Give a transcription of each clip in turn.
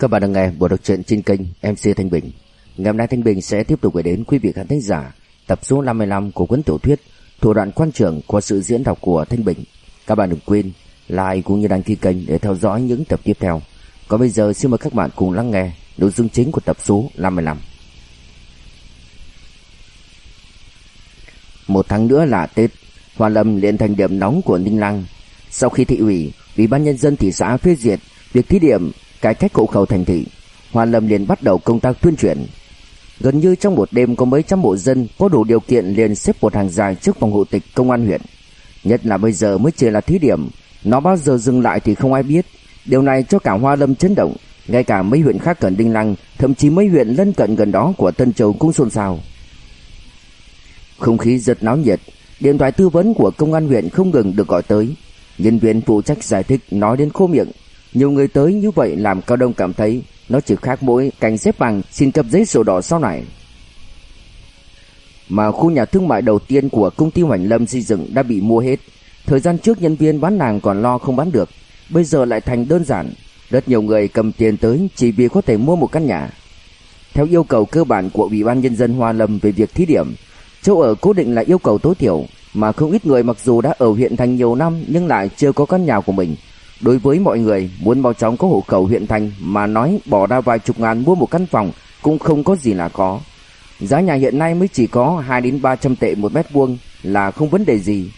Các bạn đang nghe bộ đọc truyện trên kênh MC Thanh Bình. Ngày hôm nay Thanh Bình sẽ tiếp tục gửi đến quý vị khán thính giả tập số 55 của cuốn tiểu thuyết Thủ đoạn quan trường qua sự diễn đọc của Thanh Bình. Các bạn đừng quên like cũng như đăng ký kênh để theo dõi những tập tiếp theo. Còn bây giờ xin mời các bạn cùng lắng nghe nội dung chính của tập số 55. Một tháng nữa là Tết, Hoa Lâm liền thành điểm nóng của Ninh Lăng. Sau khi thị ủy, Ủy ban nhân dân thị xã phê duyệt việc thí điểm cải cách hộ khẩu thành thị, Hoa Lâm liền bắt đầu công tác tuyên truyền. Gần như trong một đêm có mấy trăm hộ dân có đủ điều kiện liền xếp một hàng dài trước phòng hộ tịch công an huyện. Nhất là bây giờ mới chỉ là thí điểm, nó bao giờ dừng lại thì không ai biết. Điều này cho cả Hoa Lâm chấn động, ngay cả mấy huyện khác gần Đinh Lăng, thậm chí mấy huyện lân cận gần đó của Tân Châu cũng xôn xao. Không khí rất náo nhiệt, điện thoại tư vấn của công an huyện không ngừng được gọi tới. Nhân viên phụ trách giải thích nói đến khô miệng, nhiều người tới như vậy làm Cao Đông cảm thấy nó chỉ khác mỗi cảnh xếp bằng xin cấp giấy sổ đỏ sau này. Mà khu nhà thương mại đầu tiên của công ty Hoành Lâm xây dựng đã bị mua hết. Thời gian trước nhân viên bán hàng còn lo không bán được, bây giờ lại thành đơn giản. Rất nhiều người cầm tiền tới chỉ vì có thể mua một căn nhà. Theo yêu cầu cơ bản của Ủy ban Nhân dân Hoa Lâm về việc thí điểm, chỗ ở cố định là yêu cầu tối thiểu, mà không ít người mặc dù đã ở huyện thành nhiều năm nhưng lại chưa có căn nhà của mình Đối với mọi người muốn mau chóng có hộ khẩu huyện thành mà nói bỏ ra vài chục ngàn mua một căn phòng cũng không có gì là có. Giá nhà hiện nay mới chỉ có 2 đến 300 tệ một mét vuông là không vấn đề gì.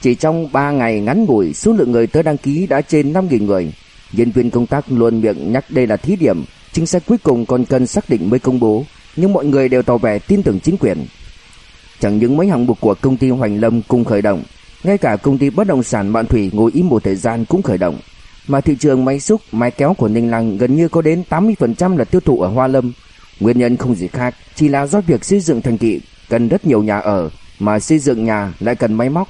Chỉ trong 3 ngày ngắn ngủi, số lượng người tới đăng ký đã trên 5.000 người. Nhân viên công tác luôn miệng nhắc đây là thí điểm, chính sách cuối cùng còn cần xác định mới công bố, nhưng mọi người đều tỏ vẻ tin tưởng chính quyền. Chẳng những mấy hạng mục của công ty Hoành Lâm cùng khởi động, ngay cả công ty bất động sản Mạn Thủy ngồi im một thời gian cũng khởi động. Mà thị trường máy xúc, máy kéo của Ninh Lăng gần như có đến 80% là tiêu thụ ở Hoa Lâm. Nguyên nhân không gì khác, chỉ là do việc xây dựng thành thị cần rất nhiều nhà ở, mà xây dựng nhà lại cần máy móc.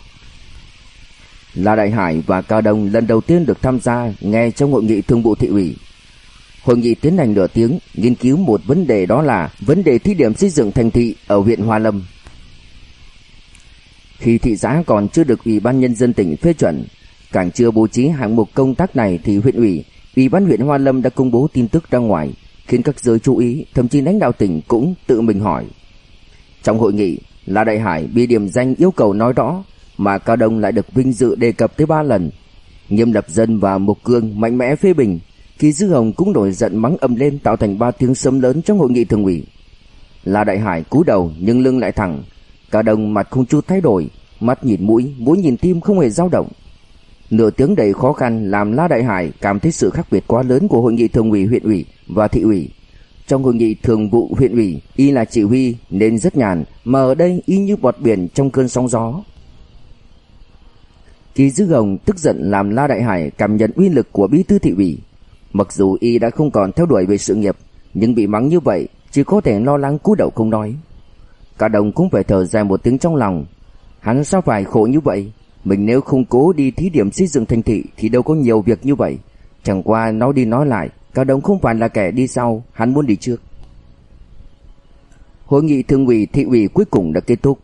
La Đại Hải và Cao Đông lần đầu tiên được tham gia nghe trong hội nghị thương vụ thị ủy. Hội nghị tiến hành nửa tiếng, nghiên cứu một vấn đề đó là vấn đề thí điểm xây dựng thành thị ở huyện Hoa Lâm. Khi thị xã còn chưa được Ủy ban Nhân dân tỉnh phê chuẩn, càng chưa bố trí hạng mục công tác này thì huyện ủy, Ủy ban huyện Hoa Lâm đã công bố tin tức ra ngoài, khiến các giới chú ý, thậm chí lãnh đạo tỉnh cũng tự mình hỏi. Trong hội nghị, La Đại Hải bị điểm danh yêu cầu nói rõ, mà Cao Đông lại được vinh dự đề cập tới ba lần. Nghiêm Lập Dân và Mục Cương mạnh mẽ phê bình, Kỳ Dư Hồng cũng nổi giận mắng ầm lên tạo thành ba tiếng sấm lớn trong hội nghị thường ủy. La Đại Hải cúi đầu nhưng lưng lại thẳng, Cả đồng mặt không chút thay đổi, mắt nhìn mũi, mũi nhìn tim không hề dao động. Nửa tiếng đầy khó khăn làm La Đại Hải cảm thấy sự khác biệt quá lớn của hội nghị thường ủy huyện ủy và thị ủy. Trong hội nghị thường vụ huyện ủy, y là chỉ huy nên rất nhàn, mà ở đây y như bọt biển trong cơn sóng gió. Kỳ Dư Hồng tức giận làm La Đại Hải cảm nhận uy lực của bí thư thị ủy. Mặc dù y đã không còn theo đuổi về sự nghiệp, nhưng bị mắng như vậy, chỉ có thể lo lắng cú đầu không nói. Cả đồng cũng phải thở dài một tiếng trong lòng. Hắn sao phải khổ như vậy? Mình nếu không cố đi thí điểm xây dựng thành thị Thì đâu có nhiều việc như vậy. Chẳng qua nói đi nói lại, Cả đồng không phải là kẻ đi sau, Hắn muốn đi trước. Hội nghị thường ủy, thị ủy cuối cùng đã kết thúc.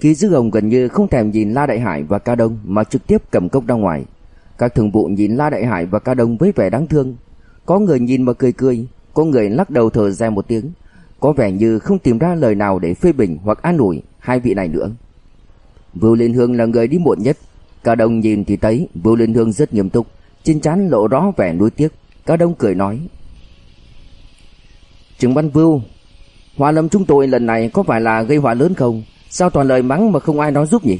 Ký dư hồng gần như không thèm nhìn La Đại Hải và Ca Đông Mà trực tiếp cầm cốc ra ngoài. Các thường vụ nhìn La Đại Hải và Ca Đông với vẻ đáng thương. Có người nhìn mà cười cười, Có người lắc đầu thở dài một tiếng có vẻ như không tìm ra lời nào để phê bình hoặc an ủi hai vị này nữa. Vưu Liên Hương là người đi muộn nhất. Cả đông nhìn thì thấy Vưu Liên Hương rất nghiêm túc, trên trán lộ rõ vẻ nuối tiếc. Cả đông cười nói. Trừng Văn Vưu, hòa lâm chúng tôi lần này có phải là gây họa lớn không? Sao toàn lời mắng mà không ai nói giúp nhỉ?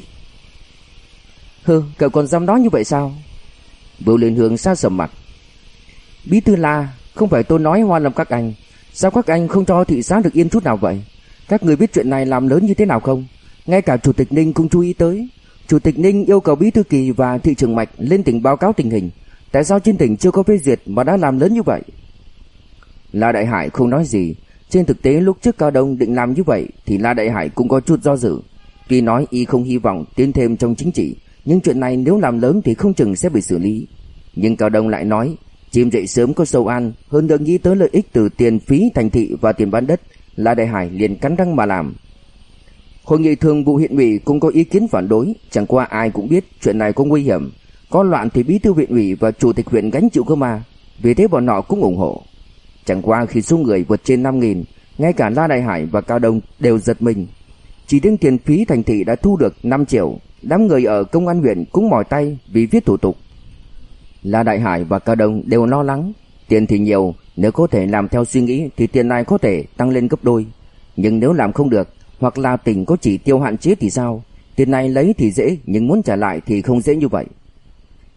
Hừ, cậu còn dám nói như vậy sao? Vưu Liên Hương xa sầm mặt. Bí thư La, không phải tôi nói hoa lâm các anh, Sao các anh không cho thị xã được yên chút nào vậy? Các người biết chuyện này làm lớn như thế nào không? Ngay cả Chủ tịch Ninh cũng chú ý tới. Chủ tịch Ninh yêu cầu Bí Thư Kỳ và Thị trưởng Mạch lên tỉnh báo cáo tình hình. Tại sao trên tỉnh chưa có phê duyệt mà đã làm lớn như vậy? La Đại Hải không nói gì. Trên thực tế lúc trước Cao Đông định làm như vậy thì La Đại Hải cũng có chút do dự. Tuy nói y không hy vọng tiến thêm trong chính trị, nhưng chuyện này nếu làm lớn thì không chừng sẽ bị xử lý. Nhưng Cao Đông lại nói Chim dậy sớm có sâu ăn, hơn nữa nghĩ tới lợi ích từ tiền phí thành thị và tiền bán đất, La Đại Hải liền cắn răng mà làm. Hội nghị thường vụ huyện ủy cũng có ý kiến phản đối, chẳng qua ai cũng biết chuyện này có nguy hiểm, có loạn thì bí thư huyện ủy và chủ tịch huyện gánh chịu cơ mà. vì thế bọn họ cũng ủng hộ. Chẳng qua khi số người vượt trên 5.000, ngay cả La Đại Hải và Cao Đông đều giật mình. Chỉ riêng tiền phí thành thị đã thu được 5 triệu, đám người ở công an huyện cũng mỏi tay vì viết thủ tục. La Đại Hải và Cao Đông đều lo lắng, tiền thì nhiều, nếu có thể làm theo suy nghĩ thì tiền này có thể tăng lên gấp đôi. Nhưng nếu làm không được, hoặc là tỉnh có chỉ tiêu hạn chế thì sao? Tiền này lấy thì dễ, nhưng muốn trả lại thì không dễ như vậy.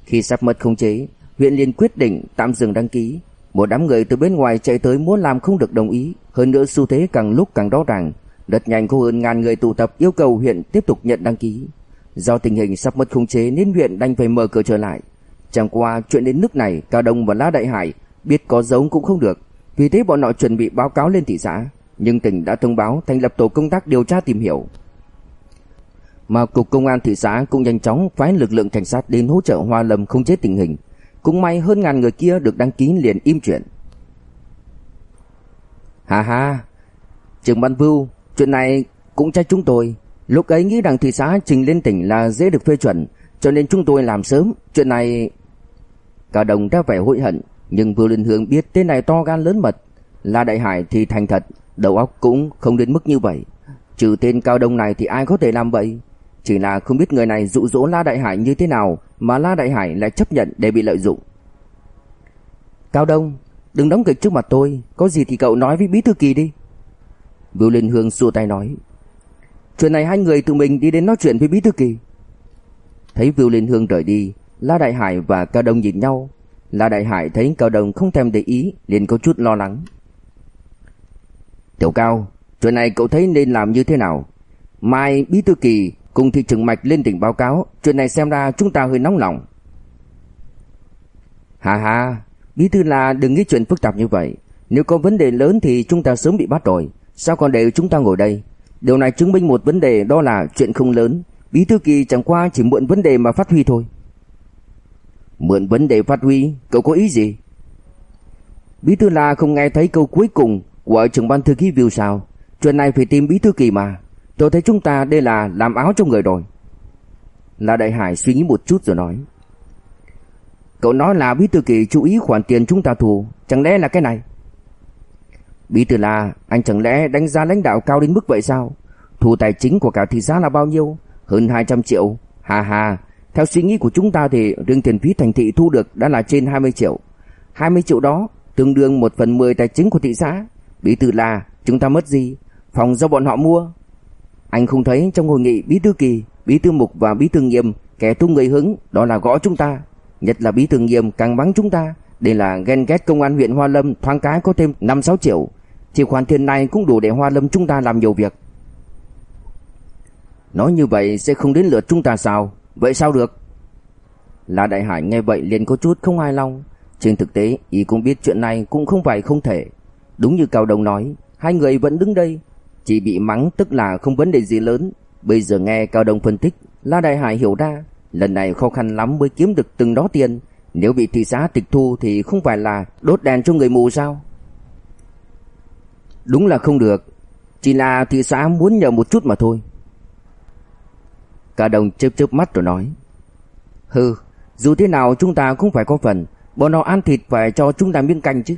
Khi sắp mất khống chế, huyện liền quyết định tạm dừng đăng ký. Một đám người từ bên ngoài chạy tới muốn làm không được đồng ý, hơn nữa xu thế càng lúc càng rõ ràng, rất nhanh có hơn ngàn người tụ tập yêu cầu huyện tiếp tục nhận đăng ký. Do tình hình sắp mất khống chế nên huyện đành phải mở cửa trở lại. Chẳng qua chuyện đến nước này, Cao Đông và La Đại Hải biết có giấu cũng không được, vì thế bọn họ chuẩn bị báo cáo lên thị xã, nhưng tỉnh đã thông báo thành lập tổ công tác điều tra tìm hiểu. Mà cục công an thị xã cũng nhanh chóng phái lực lượng cảnh sát đến hỗ trợ Hoa Lâm không chế tình hình. Cũng may hơn ngàn người kia được đăng ký liền im chuyện. Hà hà, Trường văn Vưu, chuyện này cũng trách chúng tôi. Lúc ấy nghĩ đảng thị xã trình lên tỉnh là dễ được phê chuẩn, cho nên chúng tôi làm sớm. Chuyện này... Cả đồng ra vẻ hối hận, nhưng Vưu Linh Hương biết tên này to gan lớn mật. Là Đại Hải thì thành thật, đầu óc cũng không đến mức như vậy. Trừ tên Cao Đông này thì ai có thể làm vậy? Chỉ là không biết người này dụ dỗ La Đại Hải như thế nào mà La Đại Hải lại chấp nhận để bị lợi dụng. Cao Đông, đừng đóng kịch trước mặt tôi, có gì thì cậu nói với Bí Thư Kỳ đi. Vưu Linh Hương xua tay nói. Chuyện này hai người tự mình đi đến nói chuyện với Bí Thư Kỳ. Thấy Vưu Linh Hương rời đi, La Đại Hải và Cao Đông nhìn nhau. La Đại Hải thấy Cao Đông không thèm để ý, liền có chút lo lắng. Tiểu Cao, chuyện này cậu thấy nên làm như thế nào? Mai Bí Thư Kỳ cùng thị trưởng Mạch lên tỉnh báo cáo, chuyện này xem ra chúng ta hơi nóng lòng. Hà hà, Bí Thư là đừng nghĩ chuyện phức tạp như vậy. Nếu có vấn đề lớn thì chúng ta sớm bị bắt rồi. Sao còn để chúng ta ngồi đây? Điều này chứng minh một vấn đề đó là chuyện không lớn. Bí Thư Kỳ chẳng qua chỉ muộn vấn đề mà phát huy thôi. Mượn vấn đề phát huy, cậu có ý gì? Bí Thư là không nghe thấy câu cuối cùng của trưởng ban thư ký Viu sao? Chuyện này phải tìm Bí Thư Kỳ mà. Tôi thấy chúng ta đây là làm áo cho người rồi. La Đại Hải suy nghĩ một chút rồi nói. Cậu nói là Bí Thư Kỳ chú ý khoản tiền chúng ta thu, chẳng lẽ là cái này? Bí Thư La, anh chẳng lẽ đánh giá lãnh đạo cao đến mức vậy sao? Thu tài chính của cả thị xã là bao nhiêu? Hơn 200 triệu. Hà hà, theo suy nghĩ của chúng ta thì riêng tiền phí thành thị thu được đã là trên 20 triệu. 20 triệu đó tương đương 1 phần 10 tài chính của thị xã. Bí Thư là chúng ta mất gì? Phòng do bọn họ mua, anh không thấy trong hội nghị Bí thư Kỳ, Bí thư Mục và Bí thư Nghiêm kẻ tung người hứng đó là gõ chúng ta, nhất là Bí thư Nghiêm càng mắng chúng ta, đây là ghen ghét công an huyện Hoa Lâm thoáng cái có thêm 5 6 triệu, chỉ khoản tiền này cũng đủ để Hoa Lâm chúng ta làm nhiều việc. Nói như vậy sẽ không đến lượt chúng ta sao? Vậy sao được? La Đại Hải nghe vậy liền có chút không hài lòng. Trên thực tế, y cũng biết chuyện này cũng không phải không thể. Đúng như Cao Đông nói, hai người vẫn đứng đây, chỉ bị mắng tức là không vấn đề gì lớn Bây giờ nghe Cao Đông phân tích La Đại Hải hiểu ra Lần này khó khăn lắm mới kiếm được từng đó tiền Nếu bị thị xã tịch thu Thì không phải là đốt đèn cho người mù sao Đúng là không được Chỉ là thị xã muốn nhờ một chút mà thôi Cao đồng chớp chớp mắt rồi nói Hừ Dù thế nào chúng ta cũng phải có phần Bọn nó ăn thịt phải cho chúng ta miếng canh chứ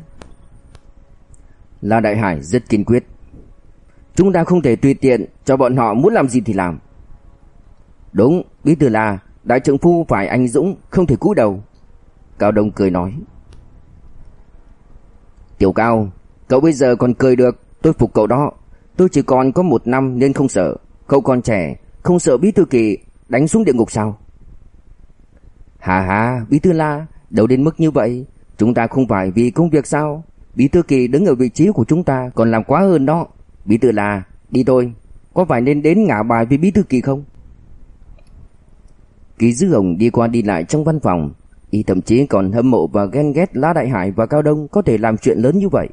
La Đại Hải rất kiên quyết Chúng ta không thể tùy tiện cho bọn họ muốn làm gì thì làm. Đúng, bí thư là đại trưởng phu phải anh Dũng, không thể cúi đầu. Cao Đông cười nói. Tiểu Cao, cậu bây giờ còn cười được, tôi phục cậu đó. Tôi chỉ còn có một năm nên không sợ. Cậu còn trẻ, không sợ bí thư kỳ đánh xuống địa ngục sao? Hà hà, bí thư la, đâu đến mức như vậy. Chúng ta không phải vì công việc sao? Bí thư kỳ đứng ở vị trí của chúng ta còn làm quá hơn đó. Bí thư là Đi thôi Có phải nên đến ngã bài với bí thư kỳ không Kỳ dư hồng đi qua đi lại trong văn phòng Y thậm chí còn hâm mộ và ghen ghét Lá Đại Hải và Cao Đông có thể làm chuyện lớn như vậy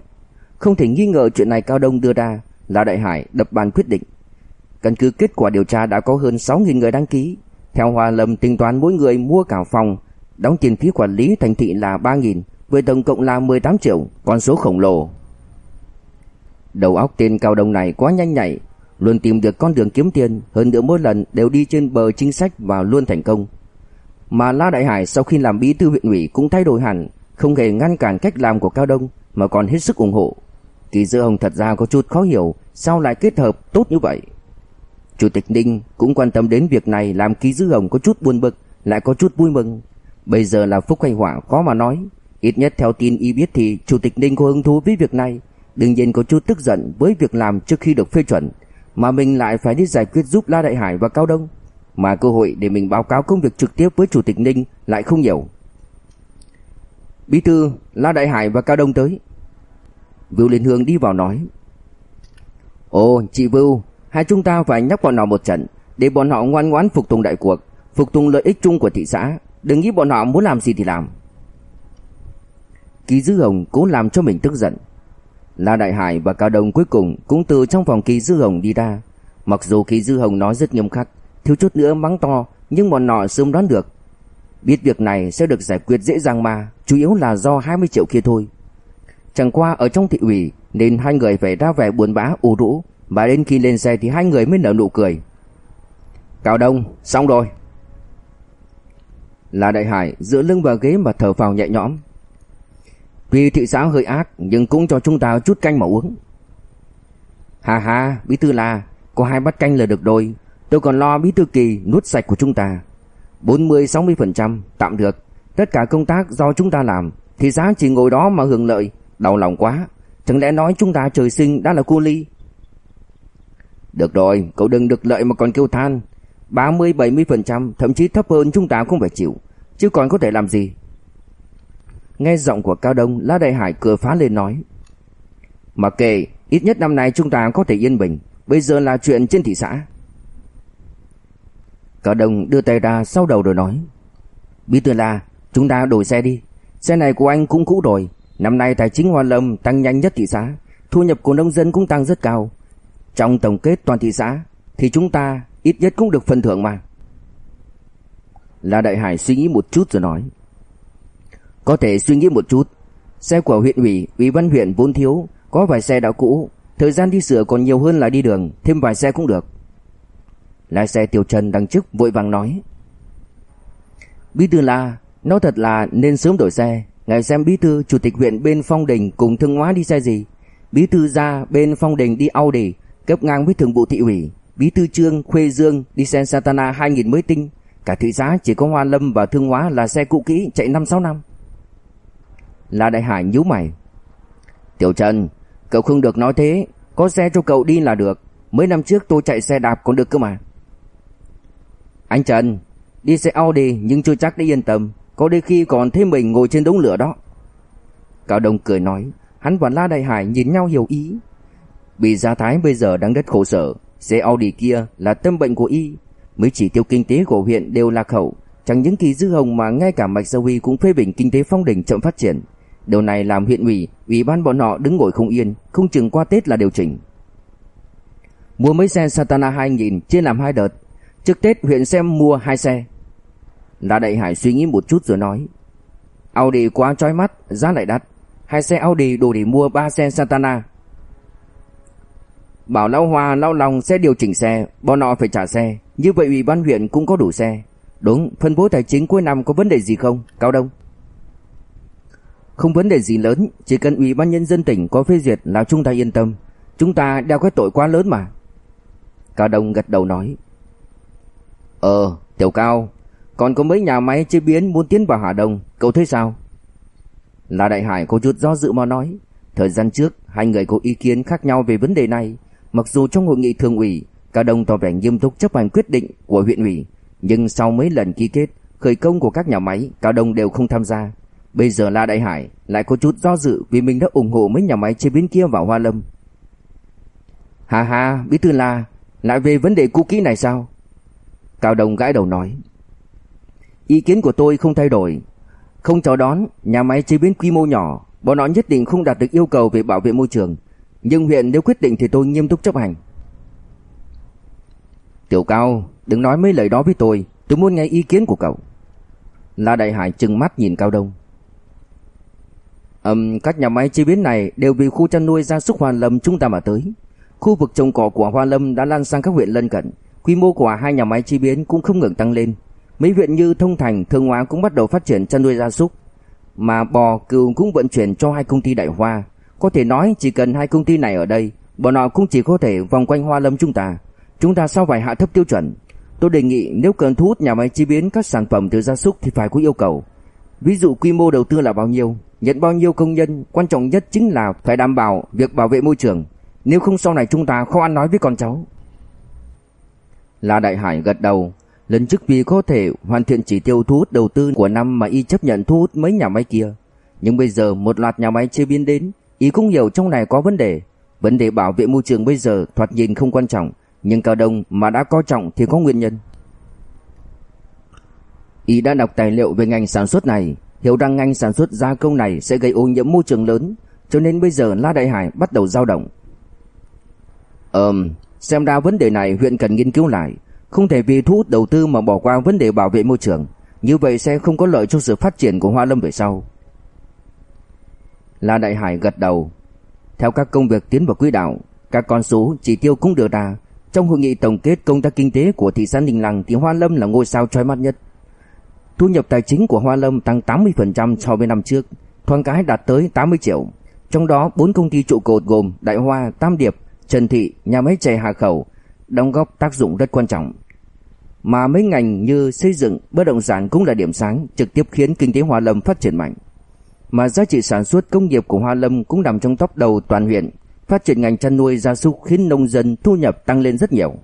Không thể nghi ngờ chuyện này Cao Đông đưa ra Lá Đại Hải đập bàn quyết định Căn cứ kết quả điều tra đã có hơn 6.000 người đăng ký Theo Hòa Lâm tính toán mỗi người mua cả phòng Đóng tiền phí quản lý thành thị là 3.000 Với tổng cộng là 18 triệu Con số khổng lồ Đầu óc tên cao đông này quá nhanh nhạy, luôn tìm được con đường kiếm tiền, hơn nữa mỗi lần đều đi trên bờ chính sách và luôn thành công. Mà La Đại Hải sau khi làm bí thư huyện ủy cũng thay đổi hẳn, không hề ngăn cản cách làm của Cao Đông mà còn hết sức ủng hộ. Kỳ Dư Hồng thật ra có chút khó hiểu sao lại kết hợp tốt như vậy. Chủ tịch Ninh cũng quan tâm đến việc này làm ký Dư Hồng có chút buồn bực, lại có chút vui mừng. Bây giờ là phúc hay họa khó mà nói, ít nhất theo tin y biết thì Chủ tịch Ninh có hứng thú với việc này, đương nhiên có chút tức giận với việc làm trước khi được phê chuẩn, mà mình lại phải đi giải quyết giúp La Đại Hải và Cao Đông, mà cơ hội để mình báo cáo công việc trực tiếp với Chủ tịch Ninh lại không nhiều. Bí thư, La Đại Hải và Cao Đông tới. Vưu Liên Hương đi vào nói. Ồ, chị Vưu, hai chúng ta phải nhắc bọn họ một trận, để bọn họ ngoan ngoãn phục tùng đại cuộc, phục tùng lợi ích chung của thị xã, đừng nghĩ bọn họ muốn làm gì thì làm. Kỳ Dư Hồng cố làm cho mình tức giận. La Đại Hải và Cao Đông cuối cùng cũng từ trong phòng Kỳ Dư Hồng đi ra. Mặc dù Kỳ Dư Hồng nói rất nghiêm khắc, thiếu chút nữa mắng to, nhưng bọn họ sớm đoán được. Biết việc này sẽ được giải quyết dễ dàng mà, chủ yếu là do 20 triệu kia thôi. Chẳng qua ở trong thị ủy nên hai người phải ra vẻ buồn bã u rũ, và đến khi lên xe thì hai người mới nở nụ cười. Cao Đông, xong rồi. là Đại Hải dựa lưng vào ghế mà thở phào nhẹ nhõm. Tuy thị xã hơi ác nhưng cũng cho chúng ta chút canh mà uống. Hà hà, bí thư là có hai bát canh là được rồi, tôi còn lo bí thư kỳ nuốt sạch của chúng ta. 40-60% tạm được, tất cả công tác do chúng ta làm, thị xã chỉ ngồi đó mà hưởng lợi, đau lòng quá. Chẳng lẽ nói chúng ta trời sinh đã là cô ly? Được rồi, cậu đừng được lợi mà còn kêu than. 30-70% thậm chí thấp hơn chúng ta cũng phải chịu, chứ còn có thể làm gì? Nghe giọng của Cao Đông, La Đại Hải cười phá lên nói. Mà kệ, ít nhất năm nay chúng ta có thể yên bình, bây giờ là chuyện trên thị xã. Cao Đông đưa tay ra sau đầu rồi nói. Bí thư la chúng ta đổi xe đi. Xe này của anh cũng cũ rồi. Năm nay tài chính Hoa Lâm tăng nhanh nhất thị xã. Thu nhập của nông dân cũng tăng rất cao. Trong tổng kết toàn thị xã, thì chúng ta ít nhất cũng được phần thưởng mà. La Đại Hải suy nghĩ một chút rồi nói. Có thể suy nghĩ một chút. Xe của huyện ủy, ủy ban huyện vốn thiếu, có vài xe đã cũ, thời gian đi sửa còn nhiều hơn là đi đường, thêm vài xe cũng được. Lái xe Tiểu Trần đằng trước vội vàng nói. Bí thư La, nói thật là nên sớm đổi xe, ngài xem bí thư chủ tịch huyện bên Phong Đình cùng Thương Hóa đi xe gì? Bí thư ra bên Phong Đình đi Audi, cấp ngang với thường vụ thị ủy, bí thư Trương Khuê Dương đi xe Santana 2000 mới tinh, cả thị giá chỉ có Hoa Lâm và Thương Hóa là xe cũ kỹ chạy 5 6 năm. La Đại Hải nhíu mày. Tiểu Trần, cậu không được nói thế, có xe cho cậu đi là được, mấy năm trước tôi chạy xe đạp còn được cơ mà. Anh Trần, đi xe Audi nhưng chưa chắc đã yên tâm, có đôi khi còn thấy mình ngồi trên đống lửa đó. Cao Đông cười nói, hắn và La Đại Hải nhìn nhau hiểu ý. Bị Gia Thái bây giờ đang rất khổ sở, xe Audi kia là tâm bệnh của y, mấy chỉ tiêu kinh tế của huyện đều lạc hậu, chẳng những kỳ dư hồng mà ngay cả Mạch Gia Huy cũng phê bình kinh tế phong đỉnh chậm phát triển. Điều này làm huyện ủy, ủy ban bọn họ đứng ngồi không yên, không chừng qua Tết là điều chỉnh. Mua mấy xe satana 2000 chia làm hai đợt, trước Tết huyện xem mua hai xe. La Đại Hải suy nghĩ một chút rồi nói, Audi quá chói mắt, giá lại đắt, hai xe Audi đủ để mua ba xe Santana. Bảo Lão Hoa, Lão Long sẽ điều chỉnh xe, bọn họ phải trả xe, như vậy ủy ban huyện cũng có đủ xe. Đúng, phân bố tài chính cuối năm có vấn đề gì không, Cao Đông? Không vấn đề gì lớn, chỉ cần ủy ban nhân dân tỉnh có phê duyệt là chúng ta yên tâm. Chúng ta đeo cái tội quá lớn mà. Cao Đông gật đầu nói. Ờ, Tiểu Cao, còn có mấy nhà máy chế biến muốn tiến vào Hà Đông, cậu thấy sao? Là Đại Hải có chút do dự mà nói. Thời gian trước, hai người có ý kiến khác nhau về vấn đề này. Mặc dù trong hội nghị thường ủy, Cao Đông tỏ vẻ nghiêm túc chấp hành quyết định của huyện ủy, nhưng sau mấy lần ký kết, khởi công của các nhà máy, Cao Đông đều không tham gia. Bây giờ La Đại Hải lại có chút do dự vì mình đã ủng hộ mấy nhà máy chế biến kia vào Hoa Lâm. Hà hà, Bí thư La, lại về vấn đề cũ kỹ này sao? Cao Đông gãi đầu nói. Ý kiến của tôi không thay đổi. Không chào đón nhà máy chế biến quy mô nhỏ, bọn nó nhất định không đạt được yêu cầu về bảo vệ môi trường. Nhưng huyện nếu quyết định thì tôi nghiêm túc chấp hành. Tiểu Cao, đừng nói mấy lời đó với tôi, tôi muốn nghe ý kiến của cậu. La Đại Hải trừng mắt nhìn Cao Đông. Ừm, các nhà máy chế biến này đều vì khu chăn nuôi gia súc Hoa Lâm chúng ta mà tới. Khu vực trồng cỏ của Hoa Lâm đã lan sang các huyện lân cận, quy mô của hai nhà máy chế biến cũng không ngừng tăng lên. Mấy huyện như Thông Thành, Thương Hóa cũng bắt đầu phát triển chăn nuôi gia súc. mà bò cừu cũng vận chuyển cho hai công ty Đại Hoa. Có thể nói chỉ cần hai công ty này ở đây, bọn họ cũng chỉ có thể vòng quanh Hoa Lâm chúng ta. Chúng ta sao phải hạ thấp tiêu chuẩn? Tôi đề nghị nếu cần thu hút nhà máy chế biến các sản phẩm từ gia súc thì phải có yêu cầu. Ví dụ quy mô đầu tư là bao nhiêu, nhận bao nhiêu công nhân, quan trọng nhất chính là phải đảm bảo việc bảo vệ môi trường. Nếu không sau này chúng ta khó ăn nói với con cháu. La Đại Hải gật đầu, lần trước vì có thể hoàn thiện chỉ tiêu thu hút đầu tư của năm mà y chấp nhận thu hút mấy nhà máy kia. Nhưng bây giờ một loạt nhà máy chế biến đến, Ý cũng hiểu trong này có vấn đề. Vấn đề bảo vệ môi trường bây giờ thoạt nhìn không quan trọng, nhưng Cao Đông mà đã coi trọng thì có nguyên nhân. Ý đã đọc tài liệu về ngành sản xuất này, hiểu rằng ngành sản xuất gia công này sẽ gây ô nhiễm môi trường lớn, cho nên bây giờ La Đại Hải bắt đầu dao động. Ừm, xem ra vấn đề này huyện cần nghiên cứu lại, không thể vì thu hút đầu tư mà bỏ qua vấn đề bảo vệ môi trường, như vậy sẽ không có lợi cho sự phát triển của Hoa Lâm về sau. La Đại Hải gật đầu. Theo các công việc tiến vào quỹ đạo, các con số chỉ tiêu cũng được ra, trong hội nghị tổng kết công tác kinh tế của thị xã Ninh Lăng thì Hoa Lâm là ngôi sao chói mắt nhất. Thu nhập tài chính của Hoa Lâm tăng 80% so với năm trước, thoáng cái đạt tới 80 triệu. Trong đó 4 công ty trụ cột gồm Đại Hoa, Tam Điệp, Trần Thị, nhà máy chè Hà Khẩu đóng góp tác dụng rất quan trọng. Mà mấy ngành như xây dựng, bất động sản cũng là điểm sáng trực tiếp khiến kinh tế Hoa Lâm phát triển mạnh. Mà giá trị sản xuất công nghiệp của Hoa Lâm cũng nằm trong top đầu toàn huyện, phát triển ngành chăn nuôi gia súc khiến nông dân thu nhập tăng lên rất nhiều.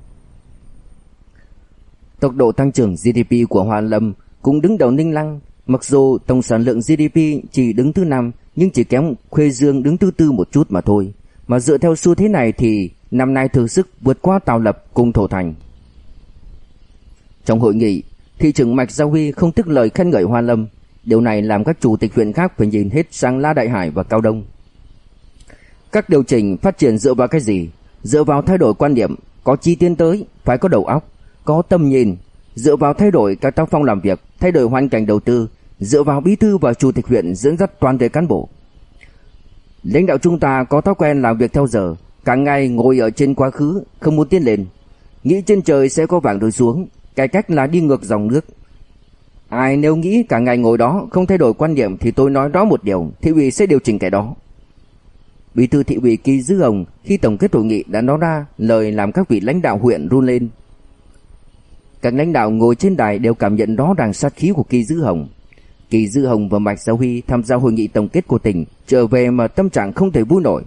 Tốc độ tăng trưởng GDP của Hoa Lâm cũng đứng đầu Ninh Lăng, mặc dù tổng sản lượng GDP chỉ đứng thứ năm nhưng chỉ kém Khuê Dương đứng thứ tư một chút mà thôi. Mà dựa theo xu thế này thì năm nay thử sức vượt qua Tào Lập cùng Thổ Thành. Trong hội nghị, thị trưởng Mạch Giao Huy không tức lời khen ngợi Hoa Lâm, điều này làm các chủ tịch huyện khác phải nhìn hết sang La Đại Hải và Cao Đông. Các điều chỉnh phát triển dựa vào cái gì? Dựa vào thay đổi quan điểm, có chi tiến tới, phải có đầu óc, có tầm nhìn, dựa vào thay đổi các tác phong làm việc, thay đổi hoàn cảnh đầu tư, dựa vào bí thư và chủ tịch huyện dẫn dắt toàn thể cán bộ. Lãnh đạo chúng ta có thói quen làm việc theo giờ, cả ngày ngồi ở trên quá khứ, không muốn tiến lên. Nghĩ trên trời sẽ có vàng rơi xuống, cái cách là đi ngược dòng nước. Ai nếu nghĩ cả ngày ngồi đó không thay đổi quan điểm thì tôi nói rõ một điều, thị ủy sẽ điều chỉnh cái đó. Bí thư thị ủy Kỳ Dư Hồng khi tổng kết hội nghị đã nói ra lời làm các vị lãnh đạo huyện run lên. Các lãnh đạo ngồi trên đài đều cảm nhận rõ ràng sát khí của Kỳ Dư Hồng. Kỳ Dư Hồng và Mạch Giáo Huy tham gia hội nghị tổng kết của tỉnh, trở về mà tâm trạng không thể vui nổi.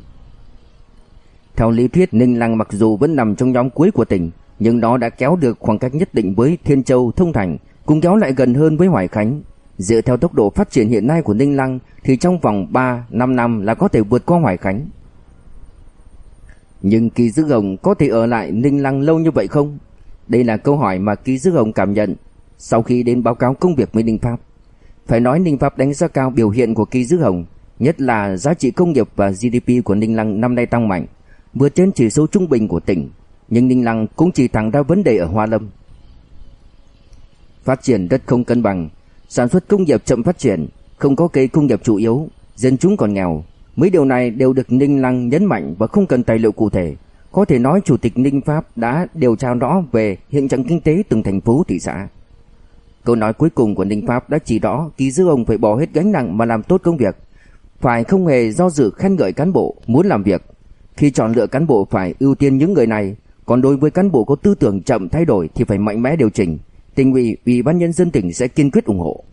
Theo lý thuyết Ninh Lăng mặc dù vẫn nằm trong nhóm cuối của tỉnh, nhưng nó đã kéo được khoảng cách nhất định với Thiên Châu, Thông Thành, cũng kéo lại gần hơn với Hoài Khánh. Dựa theo tốc độ phát triển hiện nay của Ninh Lăng thì trong vòng 3, 5 năm là có thể vượt qua Hoài Khánh. Nhưng Kỳ Dư Hồng có thể ở lại Ninh Lăng lâu như vậy không? Đây là câu hỏi mà Kỳ Dư Hồng cảm nhận sau khi đến báo cáo công việc với Ninh Pháp. Phải nói Ninh Pháp đánh giá cao biểu hiện của Kỳ Dư Hồng, nhất là giá trị công nghiệp và GDP của Ninh Lăng năm nay tăng mạnh, vượt trên chỉ số trung bình của tỉnh, nhưng Ninh Lăng cũng chỉ thẳng ra vấn đề ở Hoa Lâm. Phát triển đất không cân bằng, sản xuất công nghiệp chậm phát triển, không có cây công nghiệp chủ yếu, dân chúng còn nghèo. Mấy điều này đều được Ninh Lăng nhấn mạnh và không cần tài liệu cụ thể. Có thể nói Chủ tịch Ninh Pháp đã điều tra rõ về hiện trạng kinh tế từng thành phố thị xã. Câu nói cuối cùng của Ninh Pháp đã chỉ rõ Kỳ Dư ông phải bỏ hết gánh nặng mà làm tốt công việc. Phải không hề do dự khen ngợi cán bộ muốn làm việc. Khi chọn lựa cán bộ phải ưu tiên những người này, còn đối với cán bộ có tư tưởng chậm thay đổi thì phải mạnh mẽ điều chỉnh. Tỉnh ủy, ủy ban nhân dân tỉnh sẽ kiên quyết ủng hộ.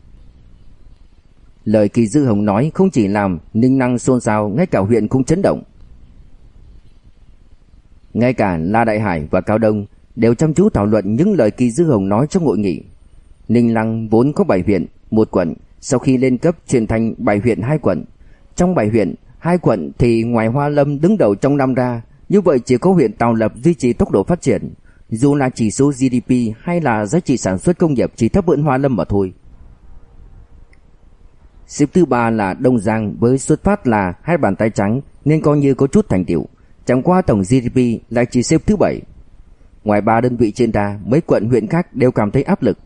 Lời Kỳ Dư Hồng nói không chỉ làm Ninh Năng xôn xao, ngay cả huyện cũng chấn động. Ngay cả La Đại Hải và Cao Đông đều chăm chú thảo luận những lời Kỳ Dư Hồng nói trong hội nghị. Ninh Lăng vốn có 7 huyện, một quận, sau khi lên cấp chuyển thành 7 huyện hai quận. Trong 7 huyện, hai quận thì ngoài Hoa Lâm đứng đầu trong năm ra, như vậy chỉ có huyện Tào Lập duy trì tốc độ phát triển, dù là chỉ số GDP hay là giá trị sản xuất công nghiệp chỉ thấp hơn Hoa Lâm mà thôi. Xếp thứ ba là Đông Giang với xuất phát là hai bàn tay trắng nên coi như có chút thành tựu. Chẳng qua tổng GDP lại chỉ xếp thứ bảy. Ngoài ba đơn vị trên ra, mấy quận huyện khác đều cảm thấy áp lực.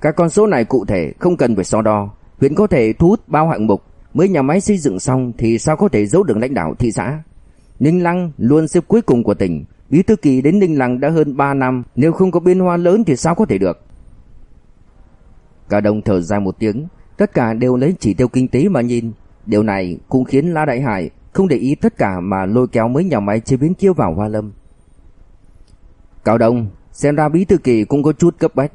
Các con số này cụ thể không cần phải so đo, huyện có thể thu hút bao hạng mục, mới nhà máy xây dựng xong thì sao có thể giấu được lãnh đạo thị xã. Ninh Lăng luôn xếp cuối cùng của tỉnh, Bí thư kỳ đến Ninh Lăng đã hơn 3 năm, nếu không có biến hóa lớn thì sao có thể được. Cả đồng thở dài một tiếng, Tất cả đều lấy chỉ tiêu kinh tế mà nhìn. Điều này cũng khiến La Đại Hải không để ý tất cả mà lôi kéo mấy nhà máy chế biến kia vào Hoa Lâm. Cao Đông, xem ra bí thư kỳ cũng có chút cấp bách.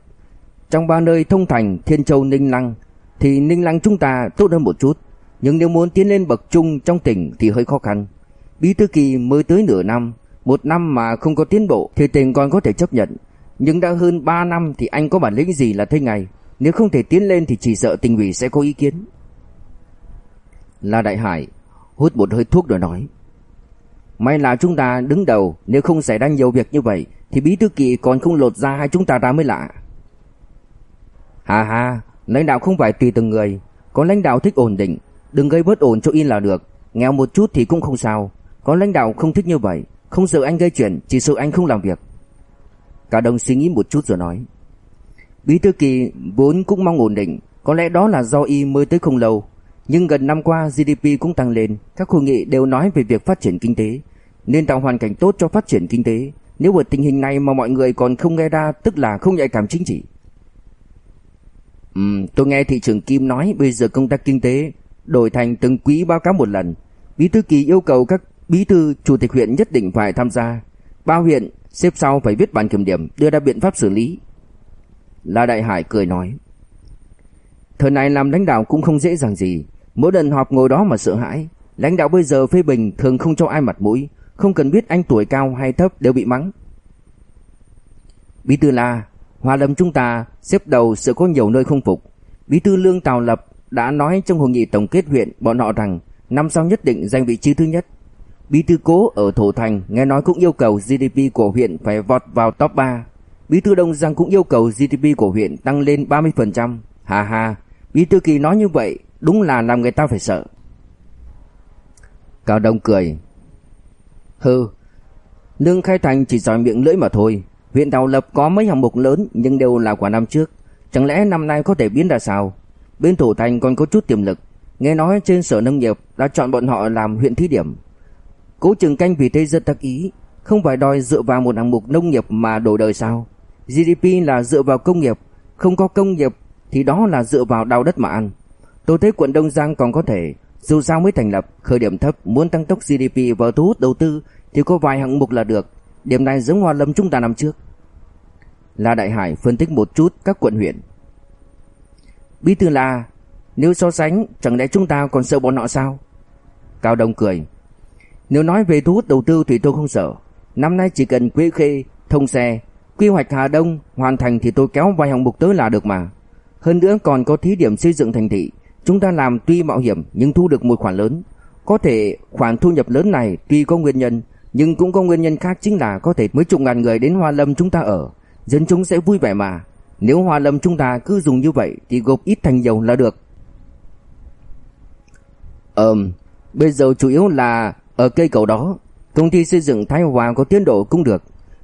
Trong ba nơi thông thành Thiên Châu Ninh Lăng thì Ninh Lăng chúng ta tốt hơn một chút, nhưng nếu muốn tiến lên bậc trung trong tỉnh thì hơi khó khăn. Bí thư kỳ mới tới nửa năm, một năm mà không có tiến bộ thì tình còn có thể chấp nhận, nhưng đã hơn 3 năm thì anh có bản lĩnh gì là thế ngày. nếu không thể tiến lên thì chỉ sợ tình ủy sẽ có ý kiến. La Đại Hải hút một hơi thuốc rồi nói: May là chúng ta đứng đầu, nếu không xảy ra nhiều việc như vậy thì bí thư kỳ còn không lột ra hai chúng ta ra mới lạ. Hà hà, lãnh đạo không phải tùy từng người, có lãnh đạo thích ổn định, đừng gây bất ổn cho yên là được, nghèo một chút thì cũng không sao, có lãnh đạo không thích như vậy, không sợ anh gây chuyện, chỉ sợ anh không làm việc. Cả đồng suy nghĩ một chút rồi nói. Bí thư kỳ vốn cũng mong ổn định, có lẽ đó là do y mới tới không lâu, nhưng gần năm qua GDP cũng tăng lên, các hội nghị đều nói về việc phát triển kinh tế, nên tạo hoàn cảnh tốt cho phát triển kinh tế. Nếu ở tình hình này mà mọi người còn không nghe ra tức là không nhạy cảm chính trị. Ừ, tôi nghe thị trưởng Kim nói bây giờ công tác kinh tế đổi thành từng quý báo cáo một lần. Bí thư kỳ yêu cầu các bí thư chủ tịch huyện nhất định phải tham gia. Bao huyện xếp sau phải viết bản kiểm điểm, đưa ra biện pháp xử lý. La Đại Hải cười nói. Thời này làm lãnh đạo cũng không dễ dàng gì, mỗi lần họp ngồi đó mà sợ hãi. Lãnh đạo bây giờ phê bình thường không cho ai mặt mũi, không cần biết anh tuổi cao hay thấp đều bị mắng. Bí thư La, Hòa Lâm chúng ta xếp đầu sẽ có nhiều nơi không phục. Bí thư Lương Tào Lập đã nói trong hội nghị tổng kết huyện bọn họ rằng năm sau nhất định giành vị trí thứ nhất. Bí thư Cố ở Thổ Thành nghe nói cũng yêu cầu GDP của huyện phải vọt vào top 3. Bí thư Đông Giang cũng yêu cầu GDP của huyện tăng lên 30%. Hà hà, Bí thư Kỳ nói như vậy đúng là làm người ta phải sợ. Cao Đông cười. Hừ, Lương Khai Thành chỉ giỏi miệng lưỡi mà thôi. Huyện Đào Lập có mấy hạng mục lớn nhưng đều là của năm trước. Chẳng lẽ năm nay có thể biến ra sao? Bên Thủ Thành còn có chút tiềm lực. Nghe nói trên sở nông nghiệp đã chọn bọn họ làm huyện thí điểm. Cố Trường Canh vì thế rất đắc ý. Không phải đòi dựa vào một hạng mục nông nghiệp mà đổi đời sao? GDP là dựa vào công nghiệp. Không có công nghiệp thì đó là dựa vào đào đất mà ăn. Tôi thấy quận Đông Giang còn có thể. Dù sao mới thành lập, khởi điểm thấp, muốn tăng tốc GDP và thu hút đầu tư thì có vài hạng mục là được. Điểm này giống Hoa Lâm chúng ta năm trước. La Đại Hải phân tích một chút các quận huyện. Bí thư La, nếu so sánh chẳng lẽ chúng ta còn sợ bọn họ sao? Cao Đông cười. Nếu nói về thu hút đầu tư thì tôi không sợ. Năm nay chỉ cần quỹ Khê, thông xe, quy hoạch Hà Đông hoàn thành thì tôi kéo vài hạng mục tới là được mà. Hơn nữa còn có thí điểm xây dựng thành thị. Chúng ta làm tuy mạo hiểm nhưng thu được một khoản lớn. Có thể khoản thu nhập lớn này tuy có nguyên nhân nhưng cũng có nguyên nhân khác chính là có thể mấy chục ngàn người đến Hoa Lâm chúng ta ở dân chúng sẽ vui vẻ mà. Nếu Hoa Lâm chúng ta cứ dùng như vậy thì gộp ít thành nhiều là được. Ừm, bây giờ chủ yếu là ở cây cầu đó, công ty xây dựng Thái Hòa có tiến độ cũng được.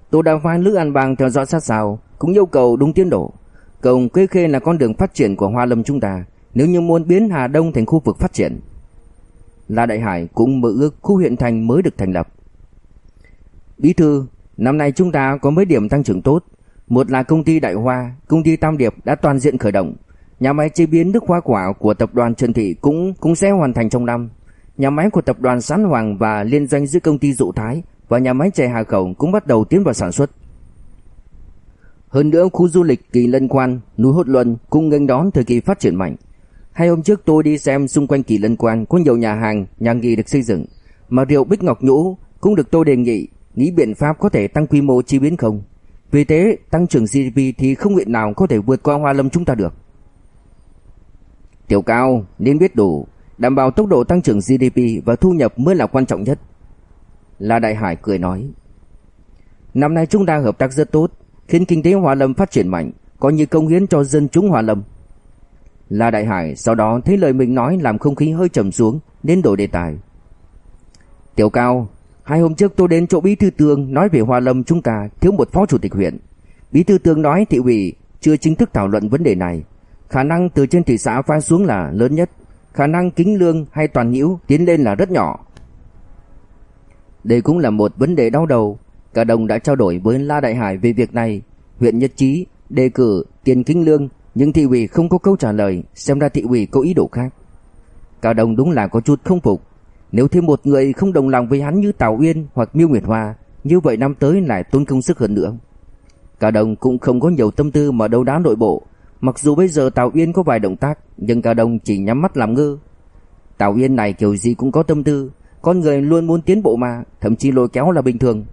Tô đã Hoa Lữ An Bang theo dõi sát sao, cũng yêu cầu đúng tiến độ. Cầu Quế Khê là con đường phát triển của Hoa Lâm chúng ta, nếu như muốn biến Hà Đông thành khu vực phát triển. La Đại Hải cũng mơ ước khu huyện thành mới được thành lập. Bí thư, năm nay chúng ta có mấy điểm tăng trưởng tốt, một là công ty Đại Hoa, công ty Tam Điệp đã toàn diện khởi động. Nhà máy chế biến nước hoa quả của tập đoàn Trần Thị cũng cũng sẽ hoàn thành trong năm. Nhà máy của tập đoàn Sán Hoàng và liên doanh giữa công ty Dụ Thái và nhà máy chè Hà Khẩu cũng bắt đầu tiến vào sản xuất. Hơn nữa khu du lịch Kỳ Lân Quan, núi Hốt Luân cũng nghênh đón thời kỳ phát triển mạnh. Hai hôm trước tôi đi xem xung quanh Kỳ Lân Quan có nhiều nhà hàng, nhà nghỉ được xây dựng, mà rượu Bích Ngọc Nhũ cũng được tôi đề nghị nghĩ biện pháp có thể tăng quy mô chi biến không. Vì thế, tăng trưởng GDP thì không huyện nào có thể vượt qua Hoa Lâm chúng ta được. Tiểu cao nên biết đủ, đảm bảo tốc độ tăng trưởng GDP và thu nhập mới là quan trọng nhất. La Đại Hải cười nói. Năm nay chúng ta hợp tác rất tốt, khiến kinh tế hòa Lâm phát triển mạnh, có như công hiến cho dân chúng hòa Lâm. La Đại Hải sau đó thấy lời mình nói làm không khí hơi trầm xuống, nên đổi đề tài. Tiểu Cao, Hai hôm trước tôi đến chỗ Bí thư Tường nói về hòa Lâm chúng ta thiếu một phó chủ tịch huyện. Bí thư Tường nói thị ủy chưa chính thức thảo luận vấn đề này. Khả năng từ trên thị xã phá xuống là lớn nhất, khả năng kính lương hay toàn nhiễu tiến lên là rất nhỏ. Đây cũng là một vấn đề đau đầu. Cả đồng đã trao đổi với La Đại Hải về việc này. Huyện nhất trí đề cử tiền kính lương, Nhưng thị ủy không có câu trả lời, Xem ra thị ủy có ý đồ khác Cả đồng đúng là có chút không phục Nếu thêm một người không đồng lòng với hắn như Tào Uyên hoặc Miêu Nguyệt Hoa, Như vậy năm tới lại tốn công sức hơn nữa Cả đồng cũng không có nhiều tâm tư mà đấu đá nội bộ Mặc dù bây giờ Tào Uyên có vài động tác Nhưng Cao Đông chỉ nhắm mắt làm ngơ. Tào Uyên này kiểu gì cũng có tâm tư Con người luôn muốn tiến bộ mà Thậm chí lôi kéo là bình thường.